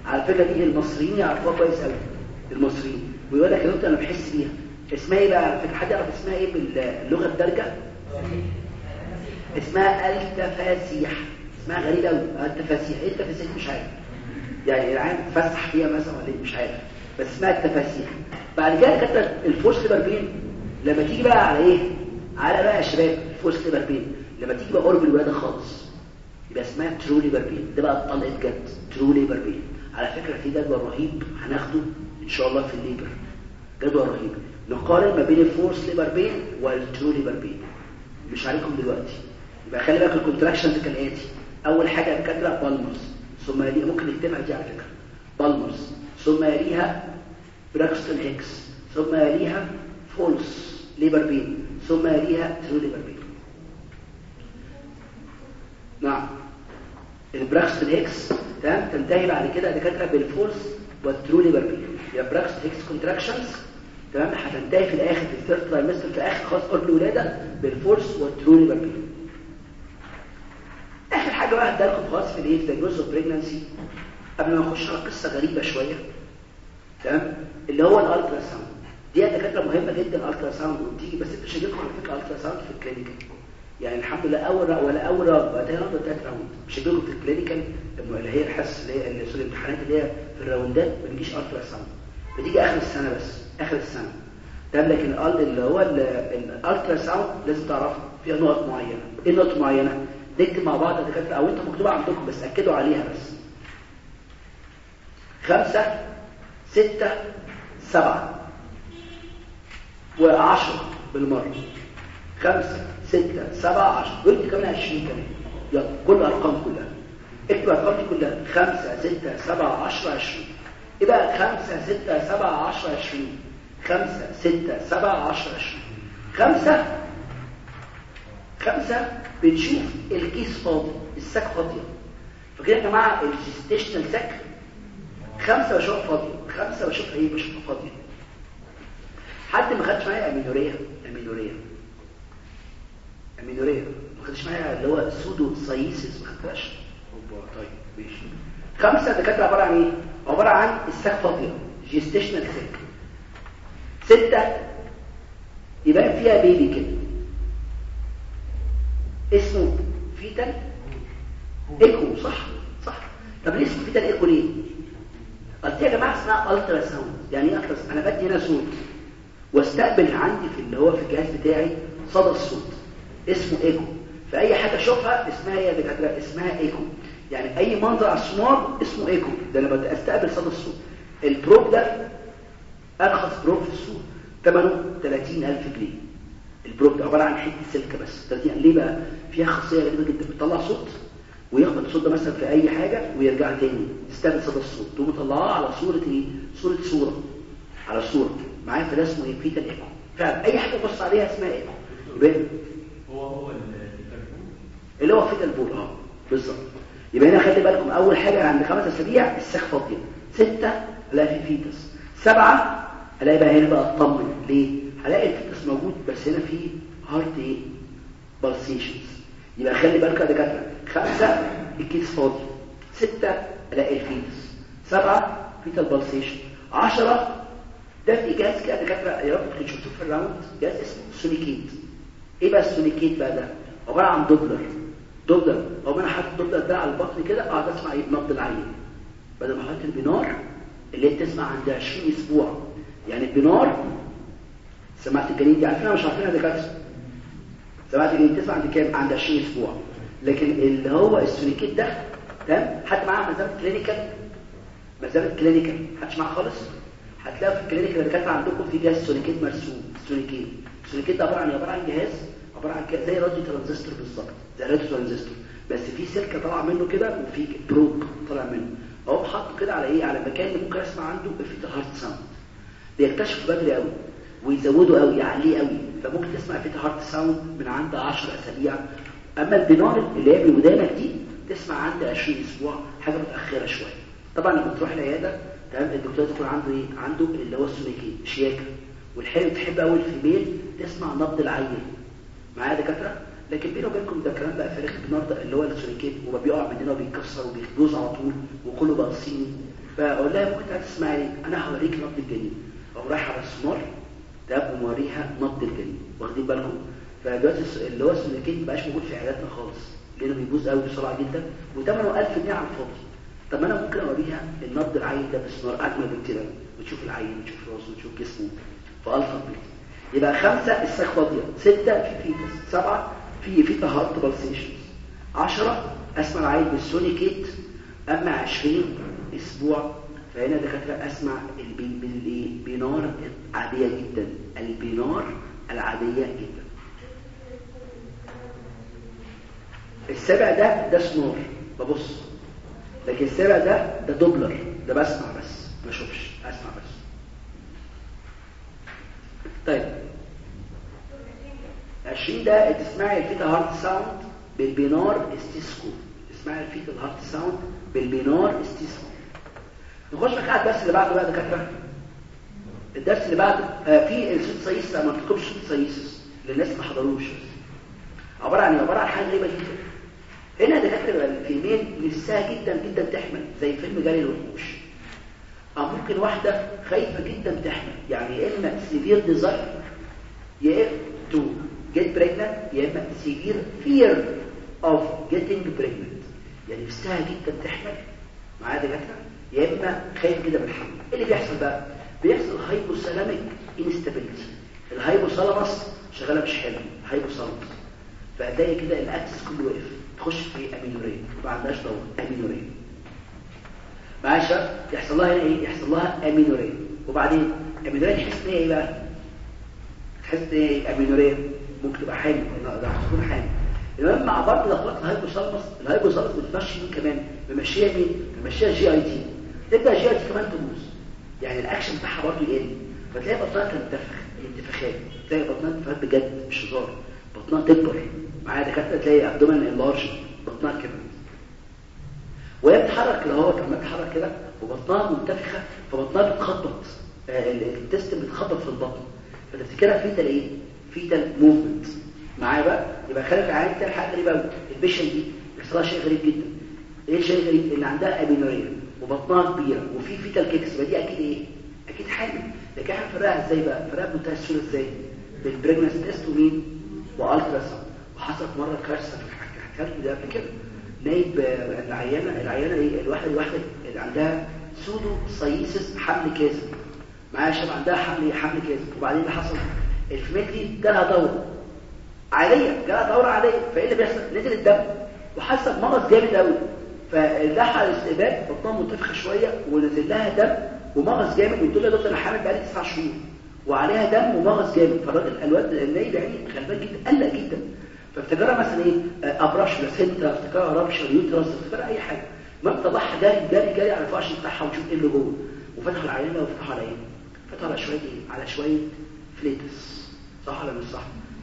على فكرة دي المصريين يعرفوها كويس قوي المصريين. ويقول لك دكتور أنا بحس بيها اسمها إيه بقى؟ حد يعرف اسمها إيه باللغة الدارجة؟ اسمها التفاسيح. اسمها غريبة قوي التفاسيح. إيه التفاسيح؟ مش عارف. يعني العيل تفسح فيها مثلا ولا مش عارف. بس اسمها التفاسيح. بعد كده كانت ال false labour pain لما تيجي بقى على إيه؟ على بقى يا شباب ال false labour pain لما تيجي بقى قرب الولادة خالص يبقى اسمها true labour pain ده بقى طلق بجد. true labour pain على فكرة في جدول رهيب هناخده إن شاء الله في ال labour. جدول رهيب. نقارن ما بين الفورس ليبربين والترو ليبربين مش عليكم دلوقتي. يبقى خلي بالك ال contractions كالآتي. أول حاجة دكاتره Palmer's. ثم يليها. ممكن نكتبها دي على فكرة. Palmer's. ثم يليها Braxton Hicks. ثم يليها false labour pain ثم يليها true labour pain نعم. ال Braxton Hicks تمام؟ تنتهي بعد كده دكاترة بال false وال true labour pain يبقى Braxton Hicks contractions تمام؟ هتنتهي في الآخر في ال third trimester في اخر خلاص قبل الولاده بال false وال true labour pain آخر حاجة بقى هديها لكم خلاص في الإيه؟ في ال diagnosis of pregnancy قبل ما نخش على قصة غريبة شوية تمام؟ اللي هو ال ultrasound. دي دكاترة مهمة جدا ال ultrasound وبتيجي بس أنتوا شايفين على فكرة ال ultrasound في ال clinical. يعني الحمد لله أول ولا أول round تاني round مش هيجيلكم في ال clinical اللي هي الحصص اللي هي اللي الامتحانات اللي هي في الراوندات ما بيجيش ultrasound بتيجي آخر السنة بس آخر السنة. تمام لكن اللي هو ال ultrasound لازم تعرفوا فيها نقط معينة. إيه نقط معينة؟ نكتب مع بعض يا دكاترة أو أنتوا مكتوبة عندكم بس أكدوا عليها بس. خمسة ستة سبعة. وعشرة بالمرة. خمسة. ستة سبعة عشرة وانت كمان عشرين كمان. يلا كل الأرقام كلها. اكتب الأرقام دي كلها. خمسة ستة سبعة عشرة عشرين. إيه بقى خمسة ستة سبعة عشرة عشرين. خمسة ستة سبعة عشرة عشرين. خمسة؟ خمسة؟ بنشوف الكيس فاضي الساك فاضية. فكده يا جماعة الجستيشنال ساك؟ خمسة بشوف فاضية. خمسة بشوف إيه؟ بشوف فاضية. حد ما خدش معايا amenorrhea؟ amenorrhea. amenorrhea ما خدش معايا اللي هو pseudocyesis ما خدتهاش. طيب ماشي. خمسة دكاترة عبارة عن إيه؟ عبارة عن ال sac فاضية gestational sac ستة يبقى فيها baby كده. اسمه fetal echo صح؟ صح. طب ليه اسمه fetal echo ليه؟ قلت يا جماعة اسمها ultrasound يعني إيه ultra أنا بدي هنا صوت. واستقبل عندي في اللي هو في الجهاز بتاعي صدى الصوت. اسمه ايكو. فأي حاجة أشوفها اسمها إيه يا دكاترة؟ اسمها ايكو. يعني أي منظر على السونار اسمه ايكو. ده أنا بدي أستقبل صدى الصوت ال probe ده أرخص probe في السوق. ثمنه 30000 جنيه. ال probe ده عبارة عن حتة سلكه بس. 30 ليه بقى؟ فيها خاصية غريبه جدا بتطلع صوت ويخبط الصوت ده مثلا في أي حاجة ويرجع تاني. تستقبل صدى الصوت. تقوم مطلعاه على صورة إيه؟ صورة صورة. على صورة. معايا فده اسمه إيه؟ fetal echo فعلا أي حاجة تبص عليها اسمها إيكو. اللي هو fetal pole. آه. بالظبط. يبقى هنا خلي بالكم أول حاجة عند خمس أسابيع ال sac فاضيه ستة ألاقي في fetus. سبعة ألاقي بقى هنا بقى اطمن ليه؟ هلاقي ال fetus موجود بس هنا في heart إيه؟ pulsations يبقى خلي بالك يا دكاترة خمسة الكيس فاضي. ستة ألاقي ال fetus. سبعة fetal pulsation 10 ده في جهاز كده يا دكاترة يا رب تكونوا شفتوه في ال round جهاز اسمه Sonicaid. إيه بقى ال Sonicaid بقى ده؟ عبارة عن Doppler. Doppler أو أنا حاطط الدوبلر ده على البطن كده اقعد اسمع إيه؟ نبض العيل. بدل ما أحط ال Pinard اللي هي بتسمع عند 20 أسبوع. يعني ال Pinard سماعة الجنين دي؟ عارفينها؟ مش عارفينها دكاترة؟ سماعة الجنين تسمع عند كام؟ عند 20 أسبوع. لكن اللي هو ال Sonicaid ده تمام؟ حد معاه مزامه كلينيكال؟ مزامه كلينيكال. حدش معاه خالص؟ هتلاقوا في ال clinical اللي كانت عندكم في جهاز Sonicaid مرسوم. Sonicaid. ال Sonicaid ده عبارة عن عبارة عن جهاز عباره عن كده زي راديو ترانزستور بالظبط زي راديو ترانزستور. بس في سلكة طالعة منه كده وفي probe طالع منه. أهو حاطه كده على إيه؟ على المكان اللي ممكن أسمع عنده في heart sound. بيكتشفوا بدري قوي ويزودوا قوي يعليه قوي فممكن تسمع في heart sound من عند 10 أسابيع. أما ال Pinard اللي هي بودانك دي تسمع عند 20 أسبوع حاجة متأخرة شوية. طبعا لما تروح العيادة تمام الدكتور تكون عنده إيه؟ عنده اللي هو ال Sonicaid شياكة. والحلو تحب قوي ال female تسمع نبض العيل. معايا دكاترة؟ لكن بيني وبينكم ده كلام بقى فارغ النهارده اللي هو ال Sonicaid وما بيقع مننا وبيتكسر وبيبوظ على طول وكله بقى صيني. فأقول لها ممكن تعالي تسمعي إيه أنا هوريك نبض الجنين. أو رايح على السمار ده وموريها نبض الجنين واخدين بالكم. فدلوقتي اللي هو ال Sonicaid ما بقاش موجود في عياداتنا خالص لأنه بيبوظ قوي بسرعة جدا وثمنه 1000 جنيه على الفاضي. طب أنا ممكن أوريها النبض العيل ده بالسمار أجمل بكتير وتشوف العيل وتشوف راسه وتشوف جسمه فالفا بيت يبقى خمسة ال sac فاضية ستة في fetus سبعة في fetal heart pulsations عشرة أسمع العيل بال Sonicaid أما عشرين أسبوع فهنا دكاترة أسمع ال Pinard عادية جدا. ال Pinard العادية جدا. السابع ده ده سونار. ببص. لكن السابع ده ده دوبلر. ده بسمع بس. ما اشوفش اسمع بس. طيب. 20 ده تسمعي ال fetal heart sound بال Pinard stethoscope. تسمعي ال fetal ال heart sound بال Pinard stethoscope. نخش بقى على الدرس اللي بعده بقى دكاترة. الدرس اللي بعده آه في ال pseudocyesis ما بتكتبش pseudocyesis للناس ما حضروش. عبارة عن عبارة عن حاجة غريبة جدا. هنا دكاترة ال female نفسها جدا جدا تحمل زي فيلم جري الوحوش. أو ممكن واحدة خايفة جدا تحمل. يعني يا إما severe desire to get pregnant يا إما severe fear of getting pregnant. يعني نفسها جدا تحمل. معايا دكاترة؟ يا إما خايف جدا من الحمل. إيه اللي بيحصل بقى؟ بيحصل hypothalamic instability ال hypothalamus شغالة مش حلو hypothalamus فهتلاقي كده ال axis كله وقف تخش في amenorrhea ما عندهاش دور amenorrhea معايا يحصل لها إيه؟ يحصل لها amenorrhea. وبعدين amenorrhea تحس إن إيه بقى؟ تحس إن إيه amenorrhea. ممكن تبقى حامل. ده هتكون حامل. المهم مع بعض الأخلاق ال hypothalamus ال hypothalamus بتمشي مين كمان بمشيها مين؟ بمشيها GIT. تبدأ GIT كمان تبوظ. يعني الأكشن بتاعها برضه يقل. فتلاقي بطنها تنتفخ انتفاخات تلاقي بطنها انتفاخات بجد مش هزار. بطنها تكبر. معايا دكاترة تلاقي abdomen enlarge بطنها كبرت وهي بتتحرك اللي هو لما تتحرك كده وبطنها منتفخة فبطنها بتخبط. ال intestine بتخبط في البطن. فتفتكرها fetal إيه؟ fetal movement معايا بقى؟ يبقى خلي في عينك حاجة غريبة قوي ال patient دي بيحصل لها شيء غريب جدا. إيه الشيء الغريب؟ ان عندها amenorrhea وبطنها كبيرة وفي fetal kicks. يبقى دي أكيد إيه؟ أكيد حامل. لكن إحنا نفرقها إزاي بقى؟ نفرقها بمنتهى السهولة إزاي؟ بال pregnancy test ومين؟ و ultrasound. وحصلت مرة كارثة في حكيت ده قبل كده. نايب العيانة العيانة إيه؟ الواحده الواحده اللي عندها pseudocyesis حمل كاذب معايا شباب عندها حمل حمل كاذب وبعدين اللي حصل. ال female دي جالها دورة عادية جالها دورة عادية. فإيه اللي بيحصل؟ نزل الدم. وحصل مغص جامد قوي فدخل الاستقبال بطنها منتفخه شوية ونزل لها دم ومغص جامد. وقلت له يا دكتور أنا حامل بقالي تسع شهور. وعليها دم ومغص جامد. فالراجل الواد النايب يعني غلبان جدا قلق جدا. فافتكرها مثلا إيه؟ abruptio placenta افتكرها rupture uterus افتكرها أي حاجة. ما طلعها جري جري جري على الفرش بتاعها ونشوف إيه اللي جوه. وفتحوا العيانة وفتحوا على إيه فتحوا على شوية إيه؟ على شوية flatus. صح ولا مش صح؟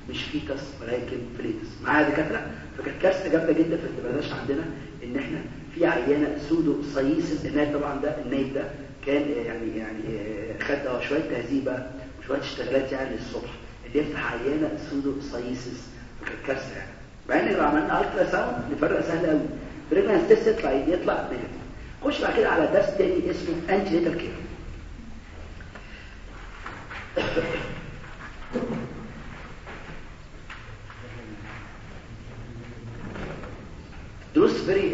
مش fetus ولكن flatus. معايا دكاتره فكانت كارثة جامدة جدا في البلداش عندنا إن إحنا في عيانة pseudocyesis النايب طبعا ده النايب ده كان يعني يعني خد شوية تهذيبه وشوية اشتغالات يعني للصبح. اللي يفتح عيانة pseudocyesis مع ان لو عملنا ultrasound نفرق سهل قوي pregnancy test يطلع يطلع negative خش بعد كده على درس تاني اسمه antenatal care دروس very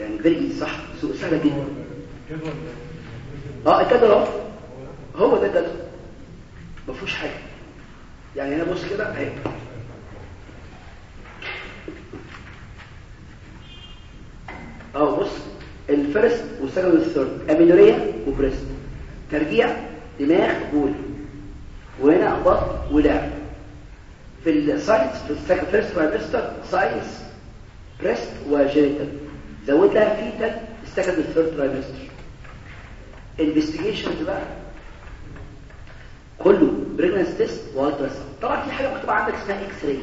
يعني very صح؟ سهله جدا. آه الجدول أهو. هو ده الجدول. ما فيهوش حاجة. يعني أنا بص كده أهي. آه بص الفيرست والسكند والثيرد امينوريا وبريست. ترجيع دماغ بول وهنا بطن ولعب في ال signs في ال second first trimester signs breast و genital زود لها fetal ال second وال third trimester investigations بقى كله. pregnancy test و ultra طبعا في حاجة مكتوبة عندك اسمها X-ray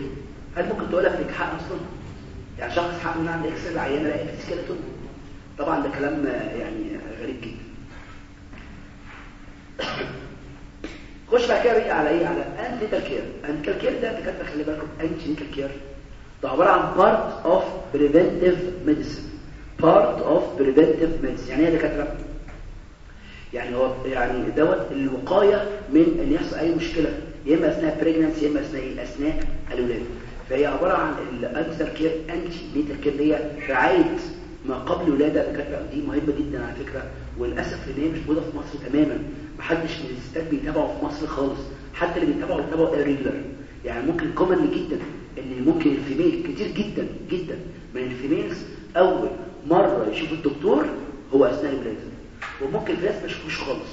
هل ممكن تقولها في الامتحان أصلا؟ يعني شخص حمل من عند X-ray عيانه لاقي في skeleton طبعا ده كلام يعني غريب جدا. خش بعد كده بقى على إيه على antenatal care antenatal care ده دكاتره خلي بالكم antenatal care ده عبارة عن part of preventive medicine part of preventive medicine يعني إيه دكاتره يعني هو يعني دوت الوقاية من إن يحصل أي مشكلة. يا إما أثناء pregnancy يا إما أثناء أثناء الولادة. فهي عبارة عن ال antenatal care antenatal care هي رعاية ما قبل الدكاتره دي مهمة جدا على فكرة. وللأسف إن هي مش موجودة في مصر تماما. محدش من الستات بيتابعوا في مصر خالص. حتى اللي بيتابعوا بيتابعوا regular يعني ممكن common جدا إن ممكن ال female كتير جدا جدا. من ال females أول مرة يشوف الدكتور هو أثناء الولادة. وممكن في ناس ما يشوفوش خالص.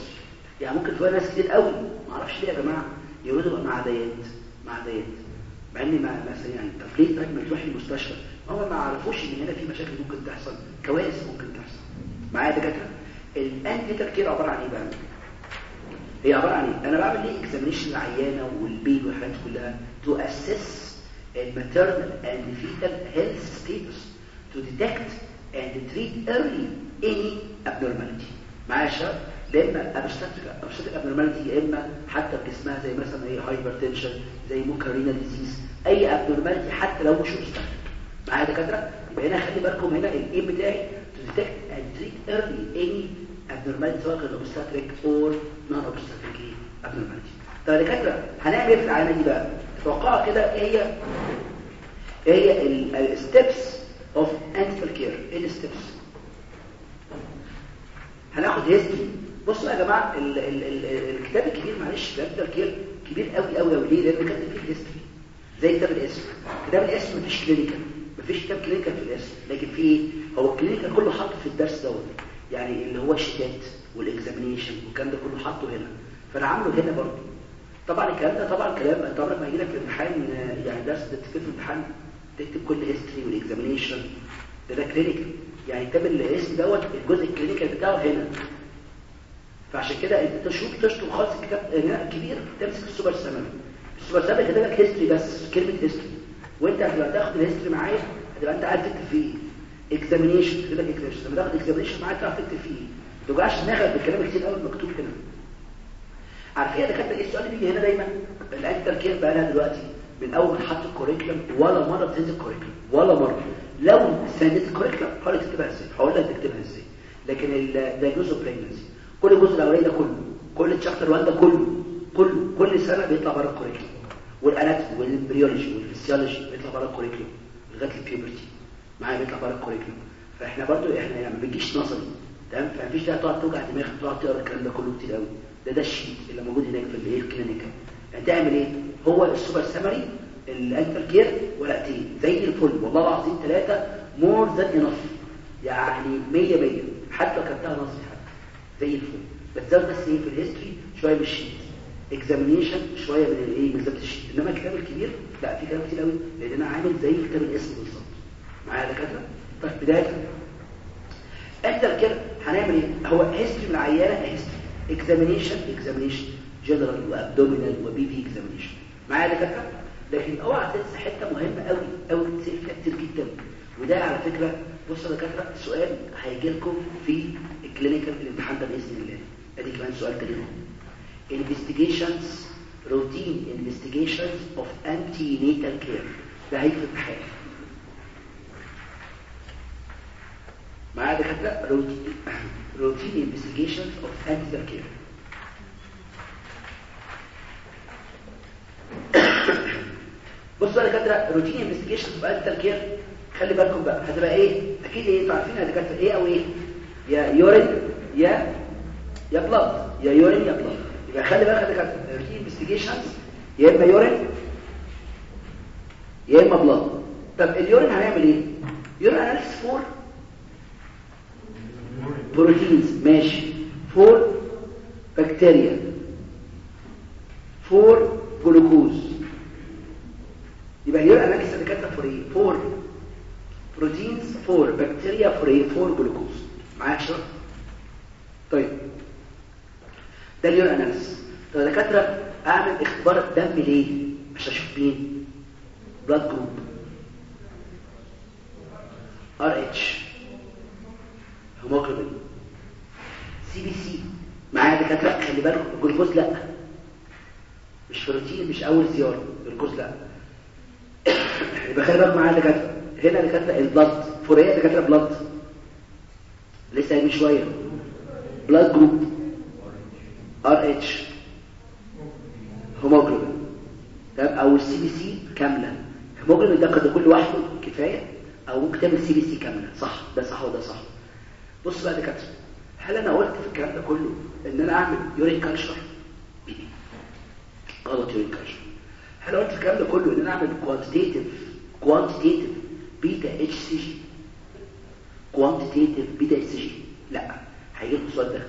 يعني ممكن تلاقي ناس كتير قوي ما أعرفش ليه يا جماعة. يولدوا مع عديات مع عديات مع ان مثلا يعني تفريط ما تروح المستشفى. هم ما عرفوش إن هنا في مشاكل ممكن تحصل كوارث ممكن تحصل. معايا دكاترة. ال antenatal care عبارة عن إيه بقى؟ هي عبارة عن إيه؟ أنا بعمل ليه examination للعيانه والبيبي والحاجات كلها to assess ال maternal and fetal health status to detect and treat early any abnormality. معايا شباب؟ يا إما obstetric obstetric abnormality يا إما حتى في جسمها زي مثلا إيه hypertension زي موكارينا disease أي abnormality حتى لو مش obstetric معايا دكاترة؟ يبقى هنا خلي بالكم هنا ال aim بتاعي to detect and treat early any abnormality سواء كان obstetric or non obstetric abnormality طب يا دكاترة هنعمل إيه في العيانة دي بقى؟ تتوقعوا كده إيه هي إيه هي ال steps of antenatal care إيه ال steps هناخد history بصوا يا جماعة ال ال ال الكتاب الكبير معلش ده كتير كبير قوي قوي قوي ليه؟ لأنه كاتب فيه history زي كتاب القسم. كتاب القسم مفيش clinical مفيش كتاب كلينيكال في الاسم. لكن في هو ال clinical كله حاطه في الدرس دوت. يعني اللي هو ال sheet ات وال examination والكلام ده كله حاطه هنا. فأنا عامله هنا برضه. طبعا الكلام ده طبعا كلام أنت عمرك ما يجي لك في الامتحان يعني درس تكتب في الامتحان تكتب كل history وال examination ده ده clinical يعني كتاب القسم دوت الجزء ال clinical بتاعه هنا. فعشان كده انت تشوف تشطب خالص الكتاب هنا كبير تمسك ال super summary ال super summary كاتب لك history بس كلمة history وإنت هتبقى تاخد ال history معايا هتبقى أنت عارف تكتب فيه. examination لك examination لما تاخد examination معاك تعرف تكتب فيه. ما توجعش دماغك بالكلام كتير قوي مكتوب هنا عارفين يا دكاترة؟ إيه السؤال اللي بيجي هنا دايما؟ ال antenatal care بقى لها دلوقتي من أول ما حط ال curriculum ولا مرة تنزل ال curriculum ولا مرة. لو نزلت ال curriculum هقول لك تكتبها إزاي. هقول لك تكتبها إزاي. لكن ال diagnosis of pregnancy كل الجزء الاولاني ده كله كل chapter 1 ده كله كله كل سنة بيطلع بره ال curriculum والأناتومي والامبريولوجي والفسيولوجي بيطلع بره الكوريكولم لغاية ال puberty معايا بيطلع بره ال curriculum فإحنا برضو إحنا يعني ما بيجيش نظري تمام؟ فمفيش داعي تقعد توجع دماغك تقعد تقرأ الكلام ده كله كتير قوي ده ده ال sheet اللي موجود هناك في الايه ال clinical يعني تعمل إيه؟ هو ال super summary ال antenatal care ورقتين زي الفل. والله العظيم ثلاثة more than enough يعني 100 100 حتى كتبتها حتى زي الفل ده بس إيه في ال history شوية من ال sheet examination شوية من الايه من ذات ال sheet إنما الكتاب الكبير لا في كلام كتير قوي لأن أنا عامل زي كتاب القسم بالظبط. معايا دكاترة؟ طيب بداية. انت كده هنعمل إيه؟ هو history من العيانه history examination examination general و abdominal و PV examination معايا دكاترة؟ لكن أوعى تنسى حتة مهمة قوي قوي كتير كتير جدا. وده على فكرة بصوا يا دكاترة سؤال هيجي لكم في الكلينيكال الامتحان ده بإذن الله. ادي كمان سؤال تاني investigations routine investigations of antenatal care. ده هيجي في الامتحان معايا دكاترة؟ routine routine investigations of antenatal care. بصوا يا دكاترة routine investigation بقى ال antenatal care خلي بالكم بقى هتبقى إيه؟ أكيد إيه؟ أنتوا عارفين يا دكاترة إيه أو إيه؟ يا urine يا blood يا urine يا blood يبقى خلي بالك routine investigations يا إما urine يا إما blood طب ال urine هنعمل إيه؟ urine analysis for proteins ماشي. for bacteria for glucose يبقى ال urine analysis اللي كاتبه for إيه؟ for proteins for bacteria for إيه؟ for glucose معايا شباب طيب. ده ال urine analysis. طب يا دكاترة أعمل اختبار دم ليه؟ عشان أشوف مين؟ blood group. RH. hemoglobin. CBC. معايا دكاترة؟ خلي بالكم الجلوكوز لأ. مش بروتين مش أول زيارة. الجلوكوز لأ. <coughs> يبقى خلي بالك معايا دكاترة. هنا دكاترة ال blood for إيه دكاترة blood لسه قايل شوية blood group RH hemoglobin تمام؟ أو ال CBC كاملة. الهيموجلوبين ده قد يكون لوحده كفاية. أو ممكن تعمل CBC كاملة. صح. ده صح وده صح. بص بقى دكاترة. هل أنا قلت في الكلام ده كله إن أنا أعمل urine culture؟ غلط urine culture. هل قلت في الكلام ده كله إن أنا أعمل quantitative quantitative beta hCG quantitative CG لا هيجي لكم السؤال ده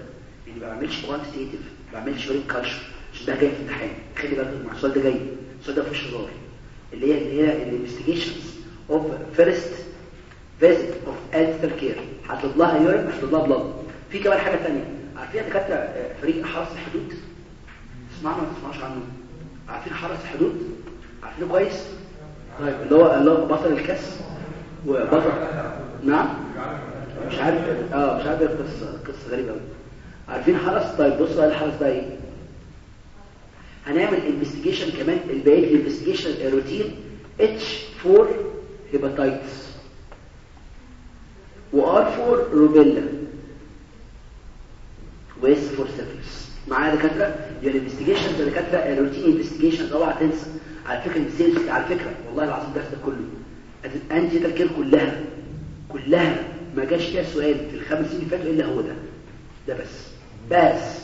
اني ما بعملش quantitative ما بعملش urine culture عشان ده جاي في الامتحان. خلي بالك مع السؤال ده جاي. السؤال ده مفيش هزار. اللي هي اللي هي ال investigations of first visit of antenatal care هطلب لها urine هطلب لها blood في كمان حاجة ثانية عارفين دكاترة فريق حرس الحدود ولا ما تسمعوش عنه. عارفين حرس الحدود عارفينه كويس؟ طيب اللي هو اللي هو بطل الكاس؟ وبطل نعم؟ مش عارف آه مش عارف القصة قصة غريبة قوي عارفين حرس؟ طيب بصوا الحرس ده إيه؟ هنعمل investigation كمان الباقي ال investigation ال routine اتش 4 هيباتايتس وار 4 روبيلا واس 4 سيفلس معايا دكاترة؟ يعني الانفستيجيشن دكاترة الروتين انفستيجيشن اوعى تنسى على فكرة على فكرة والله العظيم ده كله. الانتي تفكير كلها كلها ما جاش فيها سؤال في الخمس سنين فاتوا إلا هو ده. ده بس. بس.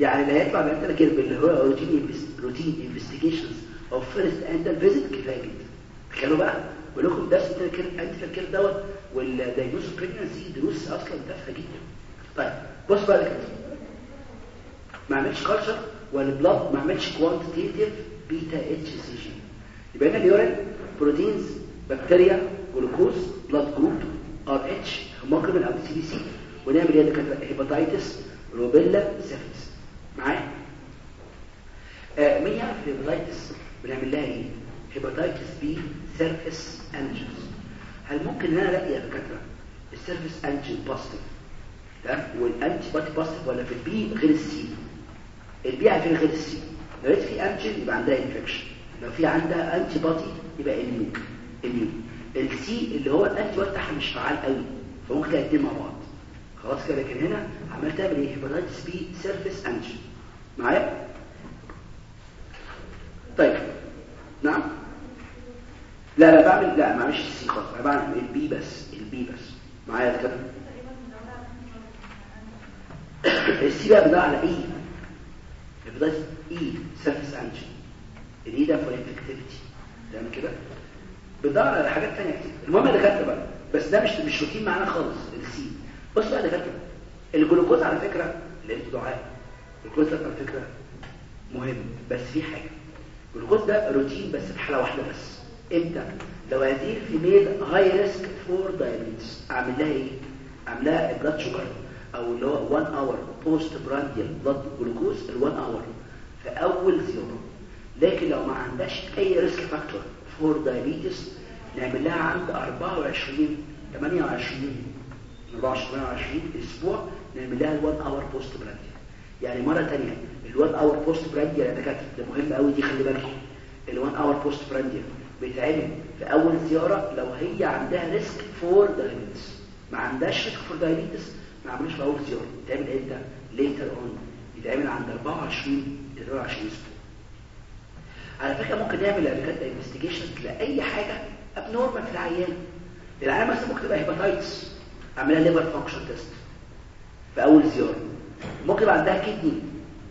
يعني اللي هيطلع انت كده اللي هو روتين routine investigations أو first ANC visit كفاية جدا. تخيلوا بقى. بقول لكم درس antenatal care دوت؟ وال diagnose pregnancy دروس أصلا تافهة جدا. طيب بص بقى كده ما عملش culture وال blood ما عملش quantitative beta hCG يبقى هنا ال urine proteins bacteria glucose blood group Rh hemoglobin أو CBC ونعمل إيه دكاتره hepatitis rubella syphilis معايا مين يعرف ال hepatitis بنعمل لها إيه hepatitis B surface antigens هل ممكن إن أنا ألاقي يا دكاترة ال surface antigen positive تمام وال antibody positive ولا في ال B غير ال C؟ ال B عارفين غير ال C. لو لقيت في antigen يبقى عندها infection لو في عندها antibody يبقى immune immune ال C اللي هو ال antibody بتاعها مش فعال قوي فممكن الاثنين مع بعض. خلاص كده لكن هنا عملت اعمل إيه؟ hepatitis B surface antigen معايا؟ طيب. نعم. لا لا بعمل لا ما بعملش ال C خالص. أنا بعمل ال B بس ال B بس. معايا كده <coughs> ال C بقى بدور على إيه hepatitis E surface antigen ال E ده for infectivity تمام كده؟ بتدور على حاجات ثانية كتير. المهم يا دكاتره بقى. بس ده مش مش روتين معانا خالص ال C بص بقى يا دكاتره الجلوكوز على فكرة اللي أنتوا دعاء الجلوكوز ده على فكرة مهم. بس في حاجة. الجلوكوز ده روتين بس في حالة واحدة بس. إمتى؟ لو هذه ال female high risk for diabetes أعمل لها إيه؟ أعمل لها blood sugar أو اللي هو 1 hour postprandial blood glucose ال 1 hour في أول زيارة. لكن لو ما عندهاش أي risk factor for diabetes نعمل لها عند 24 28 24 28 أسبوع نعمل لها ال 1 hour postprandial يعني مرة ثانية ال 1 hour postprandial يا دكاترة ده مهم قوي دي خلي بالكم. ال 1 hour postprandial بيتعمل في أول زيارة لو هي عندها risk for diabetes. ما عندهاش risk for diabetes ما عملوش في أول زيارة. يتعمل إمتى؟ later on يتعمل عند 24 22 أسبوع. على فكرة ممكن نعمل replicate investigation لأي حاجة abnormal في العيان. العيان مثلا ممكن تبقى hepatitis اعملها liver function test في أول زيارة. ممكن يبقى عندها kidney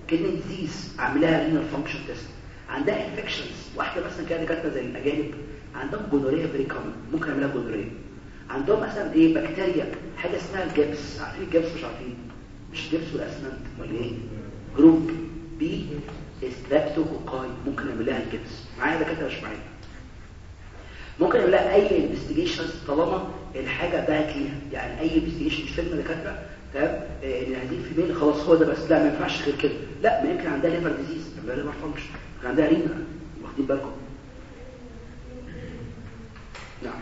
kidney disease اعملها renal function test عندها infections واحدة مثلا كده كاتبه زي الأجانب. عندهم gonorrhea very common ممكن اعملها gonorrhea عندهم مثلا إيه؟ بكتيريا حاجة اسمها ال GBS عارفين الجبس مش عارفين؟ مش الجبس والاسمنت امال إيه؟ group B streptococci ممكن نعمل لها ال GBS. معايا دكاترة مش معايا. ممكن نعمل لها أي investigation طالما الحاجة بقت ليها. يعني أي investigation مش فيلم دكاترة تمام؟ إن هذه female خلاص هو ده بس. لا ما ينفعش غير كده. لا ما يمكن عندها liver disease عندها liver function عندها renal واخدين بالكم. نعم.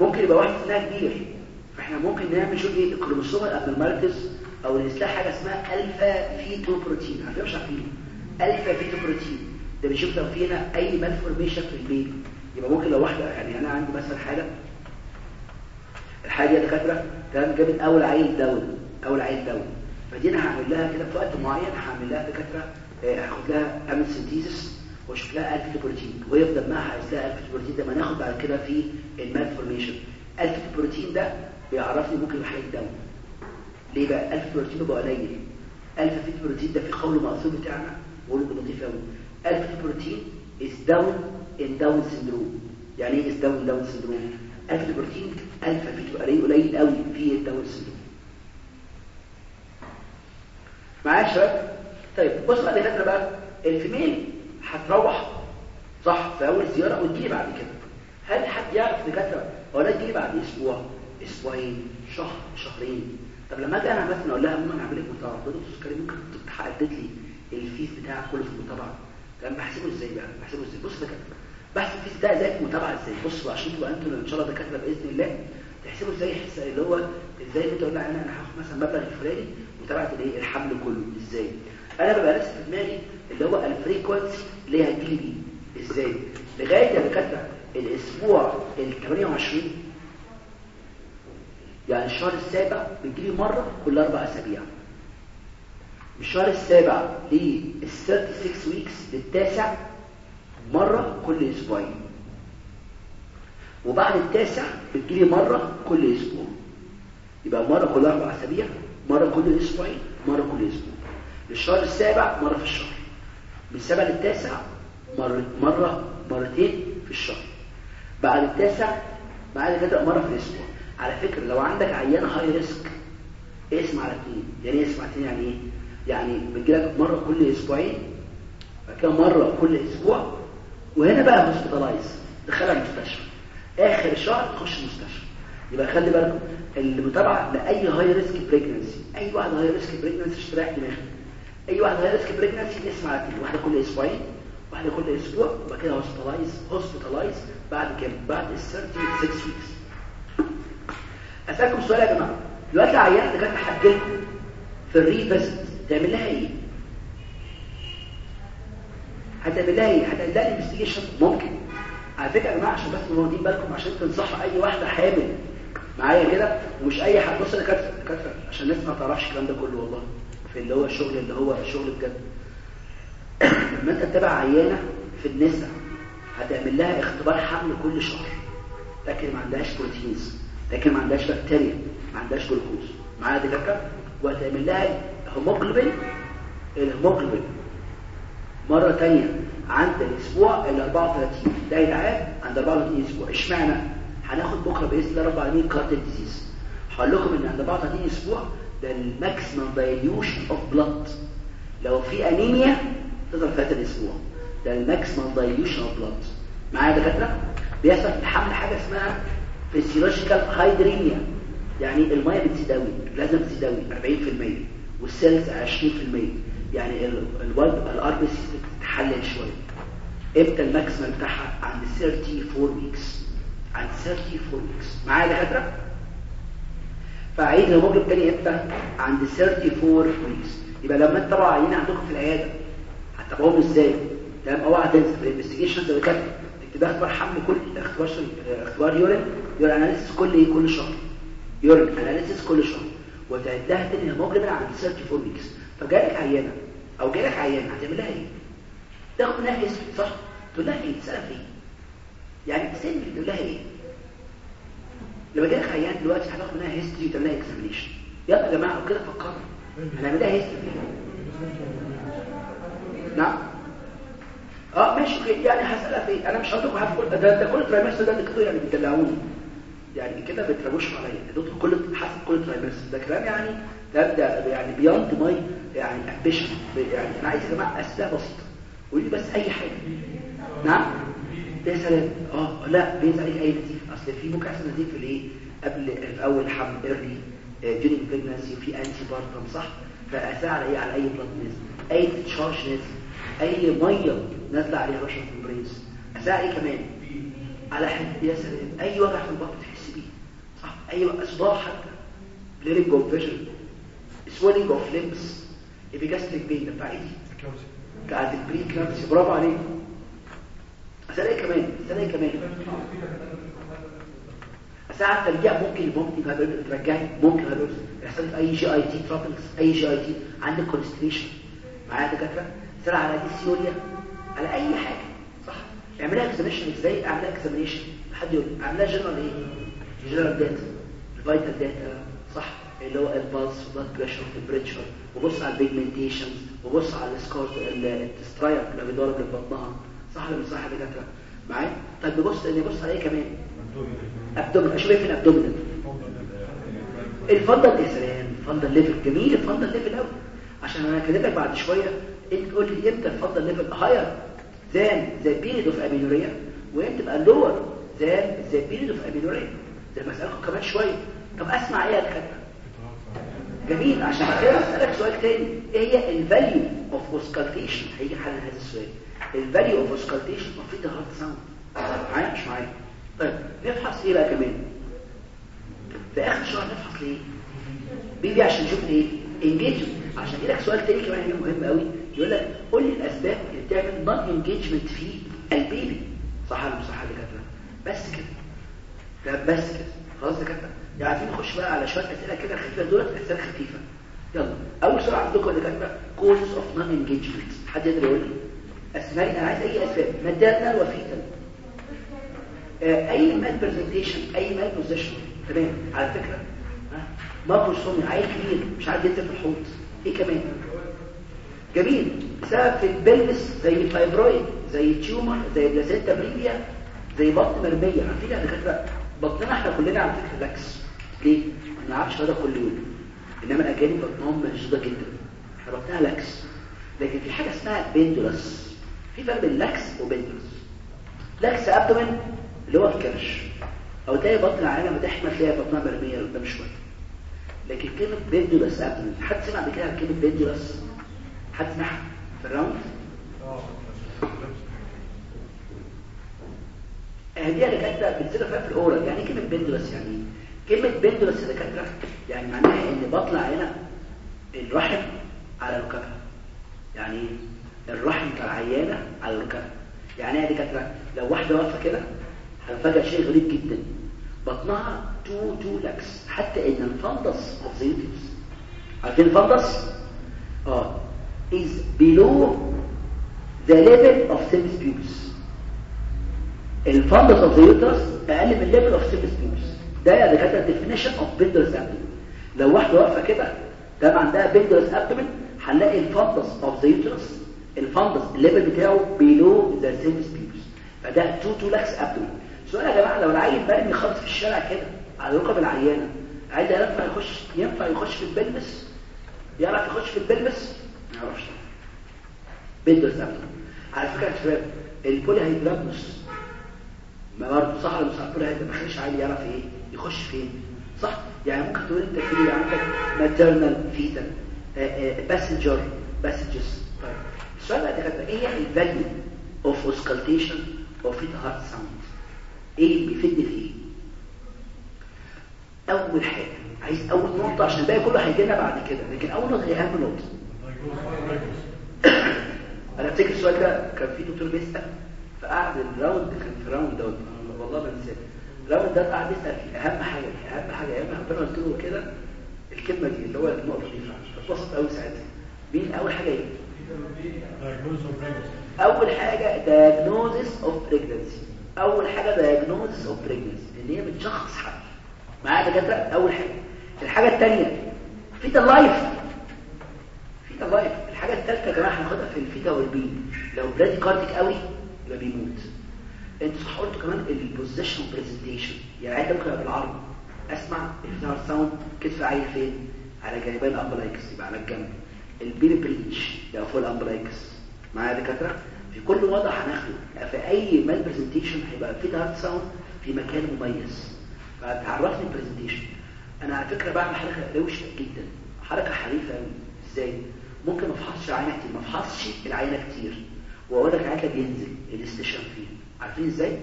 ممكن يبقى واحد سنها كبير. فإحنا ممكن نعمل شو؟ إيه؟ الكروموسوم الابنورماليتيز أو نسلاح حاجة اسمها ألفا فيتو بروتين. مش عارفين. ألفا فيتو بروتين. ده بيشوف لو فينا أي مالفورميشن في البيبي يبقى ممكن لو واحدة يعني أنا عندي مثلا حاله الحاله دي دكاتره تمام؟ جابت أول عيل داون أول عيل داون فدي أنا هعمل لها كده في وقت معين. هعمل لها دكاترة هاخد لها اعمل سنتيزس وأشوف لها ألفا بروتين. ويفضل عايز لها ألفا بروتين ده ما ناخد بعد كده في المالفورميشن ألفا بروتين ده بيعرفني ممكن حاله داون ليه بقى الفا بروتين بيبقى قليل الفا فيت بروتين ده في قول مقصود بتاعنا بقول لطيف قوي الفا بروتين is down in down syndrome. يعني إيه is down down syndrome الفا بروتين الفا فيت قليل قليل قوي في الداون سيندروم معايا يا شباب؟ طيب بص بقى دكاترة بقى الفيميل هتروح. صح في أول زياره وتجي بعد كده. هل حد يعرف دكاترة؟ ولا تجي بعد أسبوع أسبوعين شهر شهرين. طب لما أجي أنا مثلا أقول لها ماما اعمل لك متابعه تقول لي سكري ممكن تحدد لي الفيس بتاعك كله في المتابعه تمام؟ بحسبه إزاي بقى؟ بحسبه إزاي؟ بص ده بحسب الفيس ده إزاي؟ في إزاي؟ بصوا عشان تبقى أنتوا إن شاء الله دكاترة بإذن الله تحسبوا إزاي اللي هو إزاي أنت تقول لها أنا أنا هاخد مثلا مبلغ الفلاني متابعة الايه الحمل كله. إزاي؟ أنا ببقى لسه في دماغي اللي هو ال frequency اللي هتجيلي بيه. إزاي؟ لغاية يا دكاترة الأسبوع ال 28 يعني الشهر السابع بتجيلي مرة كل أربع أسابيع. الشهر السابع لل 36 weeks للتاسع مرة كل أسبوعين. وبعد التاسع بتجيلي مرة كل أسبوع. يبقى مرة كل أربع أسابيع مرة كل أسبوعين مرة كل أسبوع. للشهر السابع مرة في الشهر. من السابع للتاسع مرة, مرة مرتين في الشهر. بعد التاسع بعد كده مرة في الأسبوع. على فكرة لو عندك عيانة هاي ريسك اسمع على اثنين يعني إيه اسمع اثنين يعني إيه؟ يعني بتجيلك مرة كل أسبوعين كده مرة كل أسبوع وهنا بقى hospitalize دخلها المستشفى. آخر شهر تخش المستشفى. يبقى خلي بالكم المتابعة لأي high risk pregnancy أي واحد high risk pregnancy اشتراك دماغك أي واحد high risk pregnancy اسمع على اثنين واحدة كل أسبوعين واحدة كل أسبوع وبعد كده hospitalize hospitalize بعد كام بعد ال 36 weeks اسالكم سؤال يا جماعة. دلوقتي اللي كانت هتجيلكم في ال revisit تعمل لها إيه؟ هتعمل لها إيه؟ هتعمل لها investigation ممكن. على فكرة يا جماعة عشان بس واخدين بالكم عشان تنصحوا أي واحدة حامل. معايا كده؟ ومش أي حد. بص أنا كاتبه كاتبة. عشان الناس ما تعرفش الكلام ده كله والله. في اللي هو الشغل اللي هو الشغل بجد. <coughs> لما أنت تتابع عيانة في النساء هتعمل لها اختبار حمل كل شهر. لكن ما عندهاش proteins. لكن ما عندهاش بكتيريا ما عندهاش جلوكوز. معاها دكاتره وهتعمل لها هيموجلوبين الهيموجلوبين. مرة ثانية عند الأسبوع ال 34 ده يتعاد عند 34 أسبوع. إشمعنى؟ هناخد بكرة بإذن الله رب العالمين cardiac disease هقول لكم إن عند بعض 30 أسبوع ده ال maximum dilution of blood لو في انيميا تظهر في الأسبوع. ده ال maximum dilution of blood معايا دكاترة؟ بيحصل في الحمل حاجة اسمها physiological hydremia يعني الميه بتزيد لازم تزيد قوي 40% وال cells 20% يعني ال RBC بتتحلل شوية. إمتى ال maximum بتاعها عند 34 weeks عند 34 weeks معايا دكاترة؟ فعيد الهيموجلوبين تاني إمتى عند 34 weeks يبقى لما انت عينين عندكم في العيادة هتتابعوهم إزاي؟ تمام أوعى تنسى. في ال investigation زي كده تبقى اختبار حمل كل اختبار اختبار urine urine analysis كل إيه؟ كل شهر. urine analysis كل شهر. وتعد لها تاني هيموجلوبين عند 34 weeks فجالك عيانة أو جالك عيانة هتعمل لها إيه؟ تاخد منها اسم صح؟ تقول لها إيه؟ تسألها في إيه؟ يعني سن تقول لها إيه؟ لما جالك عيان دلوقتي هتاخد منها history وتعمل لها examination يلا يا جماعة وكده فكروا. هنعمل لها هيستوري نعم. آه ماشي. يعني هسألها في إيه؟ أنا مش هقول لكم كل ده, ده كل ترايمستر ده كده يعني بتدلعوني يعني كده بتربوشوا عليا. الدكتور كل حسب كل ترايمستر ده كلام يعني ده, ده يعني بياند ماي يعني امبيشن يعني أنا عايز يا جماعة أسئلة بسيطة. قولي لي بس أي حاجة. نعم؟ يا سلام. آه لا بينزل عليك أي نتيجة. أصل في ممكن احسن نتيجة في الإيه؟ قبل في اول حمل early جينيك pregnancy وفي antepartum صح؟ فاسأل على إيه؟ على أي blood نزل أي discharge نزل أي مية نازله عليها البرينز اسأل إيه كمان؟ على حد يا سلام أي وجع في البطن تحس بيه. صح؟ أي صداع حتى. blurring of vision swelling of limbs epigastric pain بتاع إيه؟ بتاعت ال preeclampsia برافو عليك. اسأل إيه كمان؟ اسأل إيه كمان؟ ساعة ترجع ممكن ممكن ترجعي. ممكن يحصل في أي GIT troubles أي GIT عندك constipation معايا دكاترة؟ اسأل على dysuria على أي حاجة. صح؟ اعملها examination إزاي؟ اعملها examination حد يقول اعملها جنرال إيه؟ general data ال vital data صح؟ اللي هو ال pulse وال blood pressure وال temperature وبص على ال pigmentation وبص على ال scars ال striae اللي بيدور في بطنها. صح ولا صح يا دكاترة؟ معايا؟ طب نبص نبص على إيه كمان؟ abdomen أشوف إيه في ال abdomen ال fundal يا سلام. ال fundal level جميل. ال fundal level قوي عشان أنا كاتبك بعد شوية انت تقول لي إمتى ال fundal level higher than the period of amenorrhea وامتى تبقى lower than the period of amenorrhea زي ما اسالكم كمان شوية طب أسمع إيه يا دكاتره جميل. عشان كده أسألك سؤال تاني. إيه هي ال value of auscultation هيجي حل هذا السؤال. ال value of auscultation المفروض ده heart sound معايا؟ مش معايا. طيب نفحص إيه بقى كمان؟ في آخر شهر نفحص ليه بيجي عشان نشوف إيه؟ engagement عشان لك سؤال تاني كمان هنا مهم قوي. يقول لك قول لي الأسباب اللي بتعمل non engagement في ال baby. صح ولا مش صح يا دكاترة؟ بس كده. ده بس كده. خلاص يا دكاترة؟ يعني عايزين نخش بقى على شوية أسئلة كده خفيفة. دولت أسئلة خفيفة. يلا. أول سؤال عندكم يا دكاترة؟ causes of non engagement حد يقدر يقول لي؟ أسماء أنا عايز أي أسباب. maternal و fetal أي malpresentation أي malposition تمام؟ على فكرة. macrosomia عيل كبير مش عارف في الحوض. إيه كمان. جميل. بسبب في ال pelvis زي fibroid زي tumor زي placenta previa زي بطن مرمية. عارفين يا دكاترة بطننا إحنا كلنا على فكرة lax ليه؟ ما نعرفش هذا كل يوم. إنما الأجانب بطنهم مشدودة جدا. إحنا بطننا lax لكن في حاجة اسمها pendulous في فرق بين lax و pendulous lax abdomen اللي هو الكرش. أو تلاقي بطن العيانة بتحمل تلاقي بطنها مرمية لقدام شوية. لكن كلمة pendulous abdomen حد سمع قبل كده عن كلمة pendulous حد سمعها؟ في ال round؟ هدي يا دكاترة بتصير فيها في ال oral. يعني كلمة pendulous يعني كلمة pendulous يا دكاترة يعني معناها إن بطن العيانة الرحم على ركبها يعني الرحم بتاع العيانه على ركبها يعني إيه يا دكاترة؟ لو واحدة واقفة كده هنفاجئ شيء غريب جدا. بطنها too too lax حتى ان ال fundus the uterus عارفين ال fundus آه. Is below the level of semis pubis الفندس ذا يوترس أقل من ال level of symphysis pubis ده يا دكاترة definition of pendulous abdomen لو واحدة واقفة كده ده عندها pendulous abdomen هنلاقي ال fundus of the uterus ال fundus ال level بتاعه below the symphysis pubis فده too too lax abdomen سؤال يا جماعة لو العيل مرمي خالص في الشارع كده على ركب العيانة عايز ينفع يخش ينفع يخش في ال pelvis؟ يعرف يخش في ال pelvis؟ ما يعرفش. pelvis ابدا على فكرة يا شباب ال polyhydramnios ما برضه صح ولا مش صح؟ ال polyhydramnios ما يخليش عيل يعرف إيه يخش فين. صح؟ يعني ممكن تقول انت في عندك maternal fetal passenger passages طيب السؤال بقى ده إيه هي ال value of auscultation of fetal heart sound إيه بيفيدني في إيه أول حاجة عايز أول نقطة عشان الباقي كله هيجي لنا بعد كده لكن أول نقطة هي اهم نقطه أنا أفتكر السؤال ده كان في دكتور بيسأل فقعد ال round كان في ال round دوت والله ما نسيت ال round ده قعد يسأل في أهم حاجة أهم حاجة يا إما ربنا قلت له كده الكلمة دي اللي هو النقطة دي فاتبسط قوي ساعتها. مين أول حاجة إيه أول حاجة diagnosis of pregnancy. أول حاجة diagnosis of pregnancy إن هي بتشخص حمل معايا دكاترة؟ أول حاجة. الحاجة الثانية fetal life fetal life الحاجة الثالثه يا جماعة هناخدها في ال fetal wellbeing لو bradycardic قوي يبقى بيموت. أنتوا صح قلتوا كمان ال position presentation يعني عايز ممكن بالعرض أسمع ال fetal sound كتف عيل فين؟ على جانبي ال umbilicus يبقى على الجنب. ال breech ده فوق ال umbilicus. معايا دكاترة؟ في كل وضع هناخده. في أي malpresentation هيبقى في heart sound في مكان مميز. فتعرفني ال presentation أنا على فكرة بعمل حركة روشة جدا. حركة حريفة قوي إزاي؟ ممكن ما أفحصش العيانة كتير. ما أفحصش العيانة كتير. وأقول لك العيانة بينزل ال station فيه. عارفين إزاي؟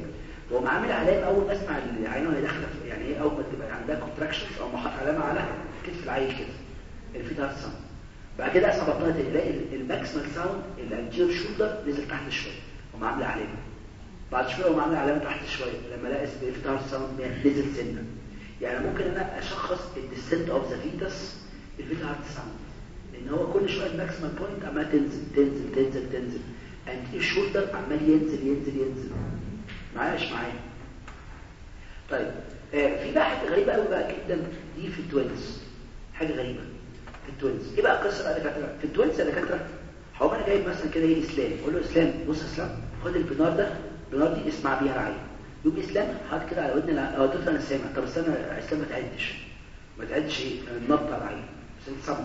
هو عامل علامة أول ما أسمع العيانة وهي داخلة يعني إيه أول ما تبقى عندها contractions أقوم حاطط علامة على كتف العيل كده. ال fetal heart sound بعد كده اسمع بطنها تلاقي ال maximal sound ال anterior shoulder نزل تحت شوية وأقوم عامله علامه بعد شوية وأقوم عامله علامة تحت شوية لما الاقي ال fetal heart sound نزل سنة. يعني ممكن أنا أشخص ال descent of the fetus heart sound لأن هو كل شوية ال maximal point عمال تنزل تنزل تنزل تنزل. anterior shoulder عمال ينزل ينزل ينزل. معايا مش معايا؟ طيب آه في حاجة غريبه قوي بقى جدا دي في ال twins حاجة غريبة. في ال twins إيه بقى القصة بقى دكاتره في ال twins يا دكاترة. هو أنا جايب مثلا كده إيه إسلام. أقول له إسلام بص إسلام خد ال Pinard ده ال Pinard دي اسمع بيها العيانة. يقوم إسلام حاط كده على ودن آه طفل أنا سامع. طب استنى إسلام ما تعدش. ما تعدش إيه النبض على العين. عشان تسمع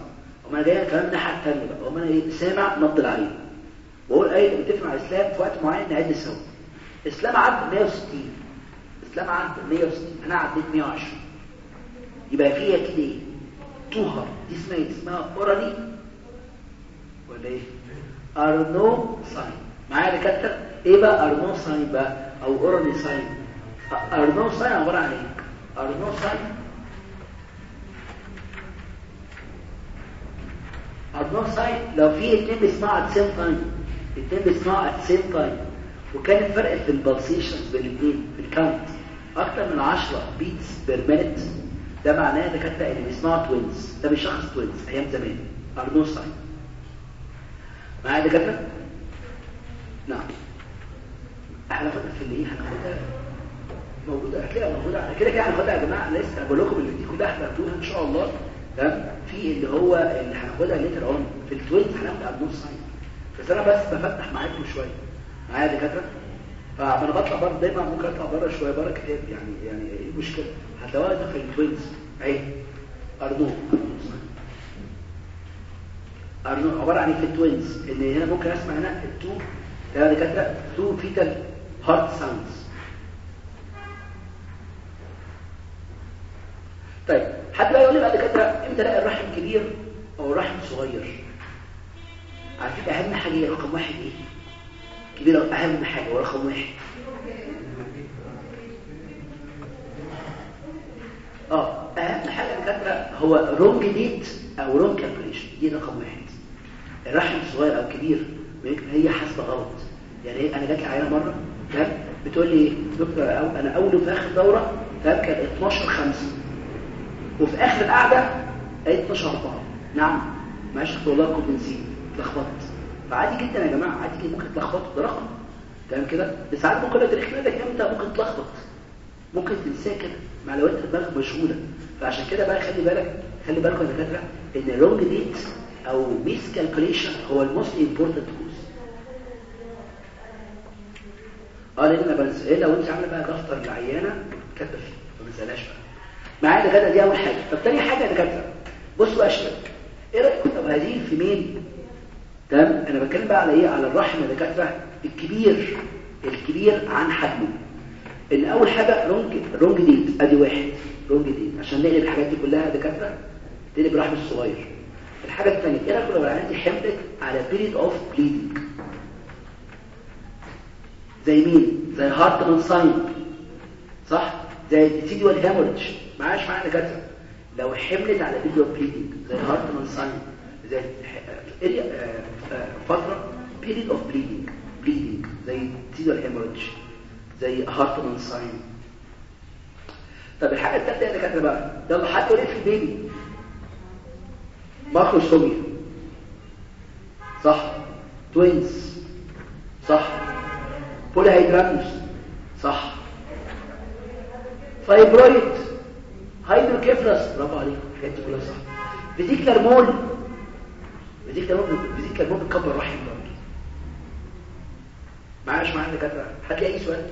وأقوم أنا جاي كمان الناحيه الثانية بقى. وأقوم أنا إيه سامع نبض العين. واقول إيه متفق مع إسلام في وقت معين نعد سوا. إسلام عدى 160 إسلام عدى 160 أنا عديت 120 يبقى فيها كده إيه؟ توهر دي اسمها اسمها اورالي ولا إيه؟ أرنو ساين. معايا دكاترة؟ إيه بقى أرنو ساين بقى أو اورالي ساين. أرنو ساين عبارة عن إيه؟ أرنو ساين. أرنو ساين لو في اتنين بيسمعوا ات سيم تايم اتنين بيسمعوا at same time وكان الفرق في ال pulsations بين الاثنين في ال count. أكتر من 10 beats per minute ده معناه دكاتره اللي بيسمعوا twins ده بيشخص twins أيام زمان. Arnoux sign معايا دكاترة؟ نعم. إحنا فاضل في اللي هناخدها. موجودة. هتلاقيها موجودة كده. كده هناخدها يا جماعة. لسه بقول لكم اللي دي كلها هتاخدوها إن شاء الله. تمام؟ في اللي هو اللي هناخدها later on في ال twins هناخد Arnoux sign بس أنا بس بفتح معاكم شوية. معايا دكاترة؟ فأنا بطلع بره دايما ممكن اطلع بره شوية بره كتاب يعني يعني إيه المشكلة هتلاقوها ده في ال twins اهي Arnoux. Arnoux عبارة عن إيه في ال twins؟ إن هنا ممكن أسمع هنا ال two يا دكاتره two fetal heart sounds. طيب حد بقى يقول لي بقى دكاتره إمتى الاقي الرحم كبير أو الرحم صغير؟ عارفين أهم حاجة رقم واحد إيه؟ كبيرة أهم حاجة ورقم واحد. آه أهم حاجة يا دكاترة هو wrong date أو wrong calculation دي رقم واحد. الرحم صغير أو كبير هي حاسبة غلط. يعني أنا جات لي عيانة مرة تمام؟ بتقول لي دكتور أو أنا أول وفي آخر دورة تمام؟ كان 12 5 وفي آخر القعدة قالت 12 4 نعم. معلش والله كنت نسيت اتلخبطت فعادي جدا يا جماعة عادي جدا. ممكن تلخبطوا ده رقم تمام كده. بس ساعات ممكن لو تاريخ ميلادك إمتى ممكن تلخبط. ممكن تنساه كده. معلومات دماغك مشغولة. فعشان كده بقى خلي بالك خلي بالكم يا دكاتره إن ال wrong date أو miscalculation هو ال most important cause آه لأن أنا بنسى. إيه لو انت عامله بقى دفتر العيانه كاتبه فيه. فما تسالهاش بقى. معايا دكاتره دي أول حاجة. طب تاني حاجة يا دكاترة. بصوا شباب إيه رأيكم؟ طب هذه ال female تمام؟ أنا بتكلم بقى على إيه؟ على الرحم يا دكاتره الكبير الكبير عن حجمه. إن أول حاجة wrong wrong date أدي واحد wrong date عشان نقلب الحاجات دي كلها يا دكاترة تقلب الرحم الصغير. الحاجة الثانية إيه رايكم لو عندي حملت على period of bleeding زي مين؟ زي Hartman sign صح؟ زي ال decidual hemorrhage معاش معانا دكاترة؟ لو حملت على period of bleeding زي Hartman sign زي فترة period of bleeding bleeding زي ال decidual hemorrhage زي Hartman sign طب الحاجة الثالثه يا دكاتره بقى يلا حد يقول في ال baby. macrosomia صح. twins صح. polyhydramnios صح. fibroid hydrocephalus برافو عليك. الحاجات دي كلها صح. vesicular mole vesicular mole vesicular mole بتكبر رحم برضه. معاش معانا دكاتره هتلاقي أي سؤال؟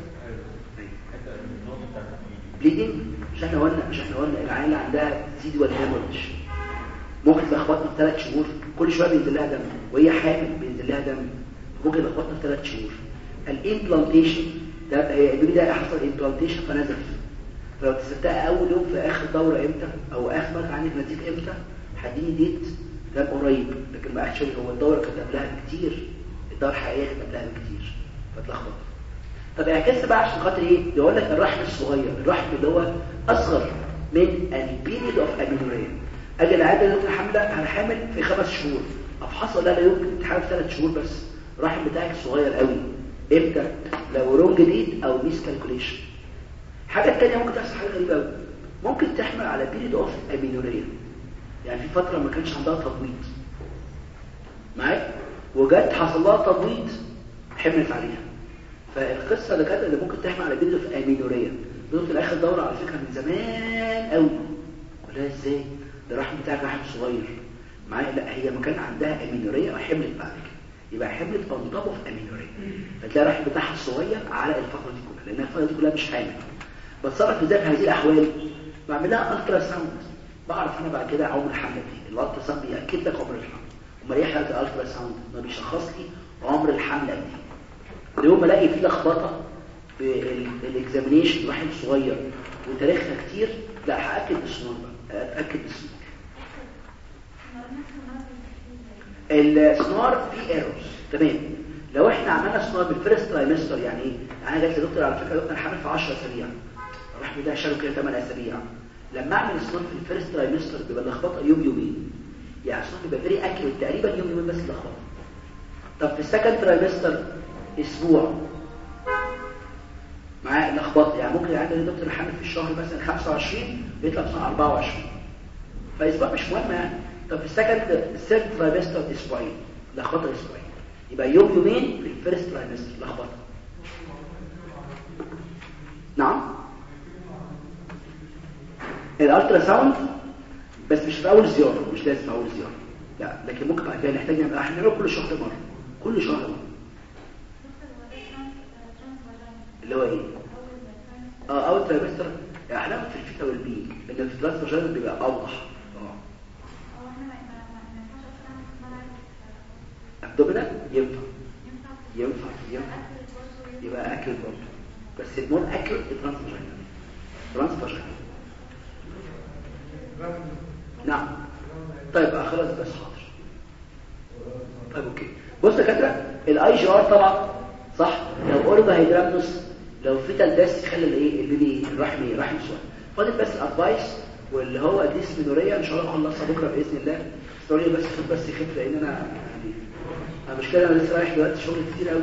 bleeding مش إحنا قلنا مش إحنا قلنا العيال اللي عندها decidual hemorrhage ممكن تلخبطنا في ثلاث شهور. كل شوية بينزل لها دم. وهي حامل بينزل لها دم. ممكن تلخبطنا في ثلاث شهور. ال implantation ده هي ال baby ده حصل implantation فنزف فلو سألتها أول يوم في آخر دورة إمتى؟ أو آخر مرة عندك نزيف إمتى؟ هتديني date ده قريب لكن actually هو الدوره كانت قبلها بكتير الدوره الحقيقيه كانت قبلها بكتير فتلخبط. طب اعكس بقى عشان خاطر إيه؟ يقول لك الرحم الصغير. الرحم اللي هو أصغر من ال period of amenorrhea. أجي القى دي اللي حاملة أنا حامل في خمس شهور. أفحصها لا لا يمكن أنت حامل ثلاث شهور بس. الرحم بتاعك صغير قوي. إمتى؟ لو wrong date أو miscalculation حاجة ثانية ممكن تحصل حاجة غريبة قوي. ممكن تحمل على period of amenorrhea. يعني في فترة ما كانش عندها تبويض. معاك وجت حصل لها تبويض حملت عليها. فالقصة اللي كانت اللي ممكن تحمل على period of amenorrhea. دول اخر دورة على فكرة من زمان قوي. قلنا إزاي؟ ده الرحم بتاعك رحم صغير. معايا؟ لا هي ما كان عندها amenorrhea وحملت بعد كده. يبقى حملت top of amenorrhea. فتلاقي الرحم بتاعها الصغير على الفتره دي كلها لأن الفتره دي كلها مش حامل. بتصرف إزاي في هذه الأحوال. بعمل لها ultrasound بعرف أنا بعد كده عمر الحمل دي ال ultrasound بياكد لك عمر الحمل امال إيه حاله ال ultrasound ما بيشخص لي عمر الحمل قد إيه اليوم الاقي في لخبطة في ال examination الواحد صغير وتاريخها كتير. لا هأكد بالسونار بقى اتاكد بالسونار السونار فيه errors تمام. لو إحنا عملنا سونار بال first trimester يعني إيه؟ أنا جات لي دكتور على فكرة دكتور حامل في 10 أسابيع. راح ده شالوا كده 8 أسابيع. لما أعمل في ال first trimester بيبقى اللخبطه يوم يومين. يعني السونار بيبقى very accurate تقريبا يوم يومين بس اللخبطه طب في ال second trimester أسبوع معاه لخبطه يعني ممكن عندنا دكتور حامل في الشهر مثلا 25 بيطلع مثلا 24 فأسبوع مش مهم يعني. طب في ال second ال third trimester أسبوعين لخبطه أسبوعين. يبقى يوم يومين في ال first trimester لخبطه نعم؟ الالترا ساوند بس مش في أول زيارة مش لازم في أول زيارة. لا لكن ممكن بعد كده نحتاج نعمل إحنا كل شهر مرة. كل شهر مرة. اللي هو إيه؟ آه أول ترايمستر إحنا في الفيتا والبي لأن في الثلاث فاجينال بيبقى أوضح. آه. أبدومينال؟ ينفع. ينفع ينفع. يبقى أكل برضه. بس المور أكل الترانس فاجينال ترانس فاجينال نعم. طيب خلاص بس حاضر. طيب أوكي. بص يا دكاتره الآي جي آر طبعا صح؟ لو اوربا هيدرامنوس لو فيتال داس يخلي الإيه؟ البيبي الرحم رحم شوية فاضل بس الأدفايس واللي هو ديسمينوريا إن شاء الله نخلصها بكرة بإذن الله. بس بس خف لأن أنا يعني أنا مش كده أنا لسه رايح دلوقتي شغل كتير قوي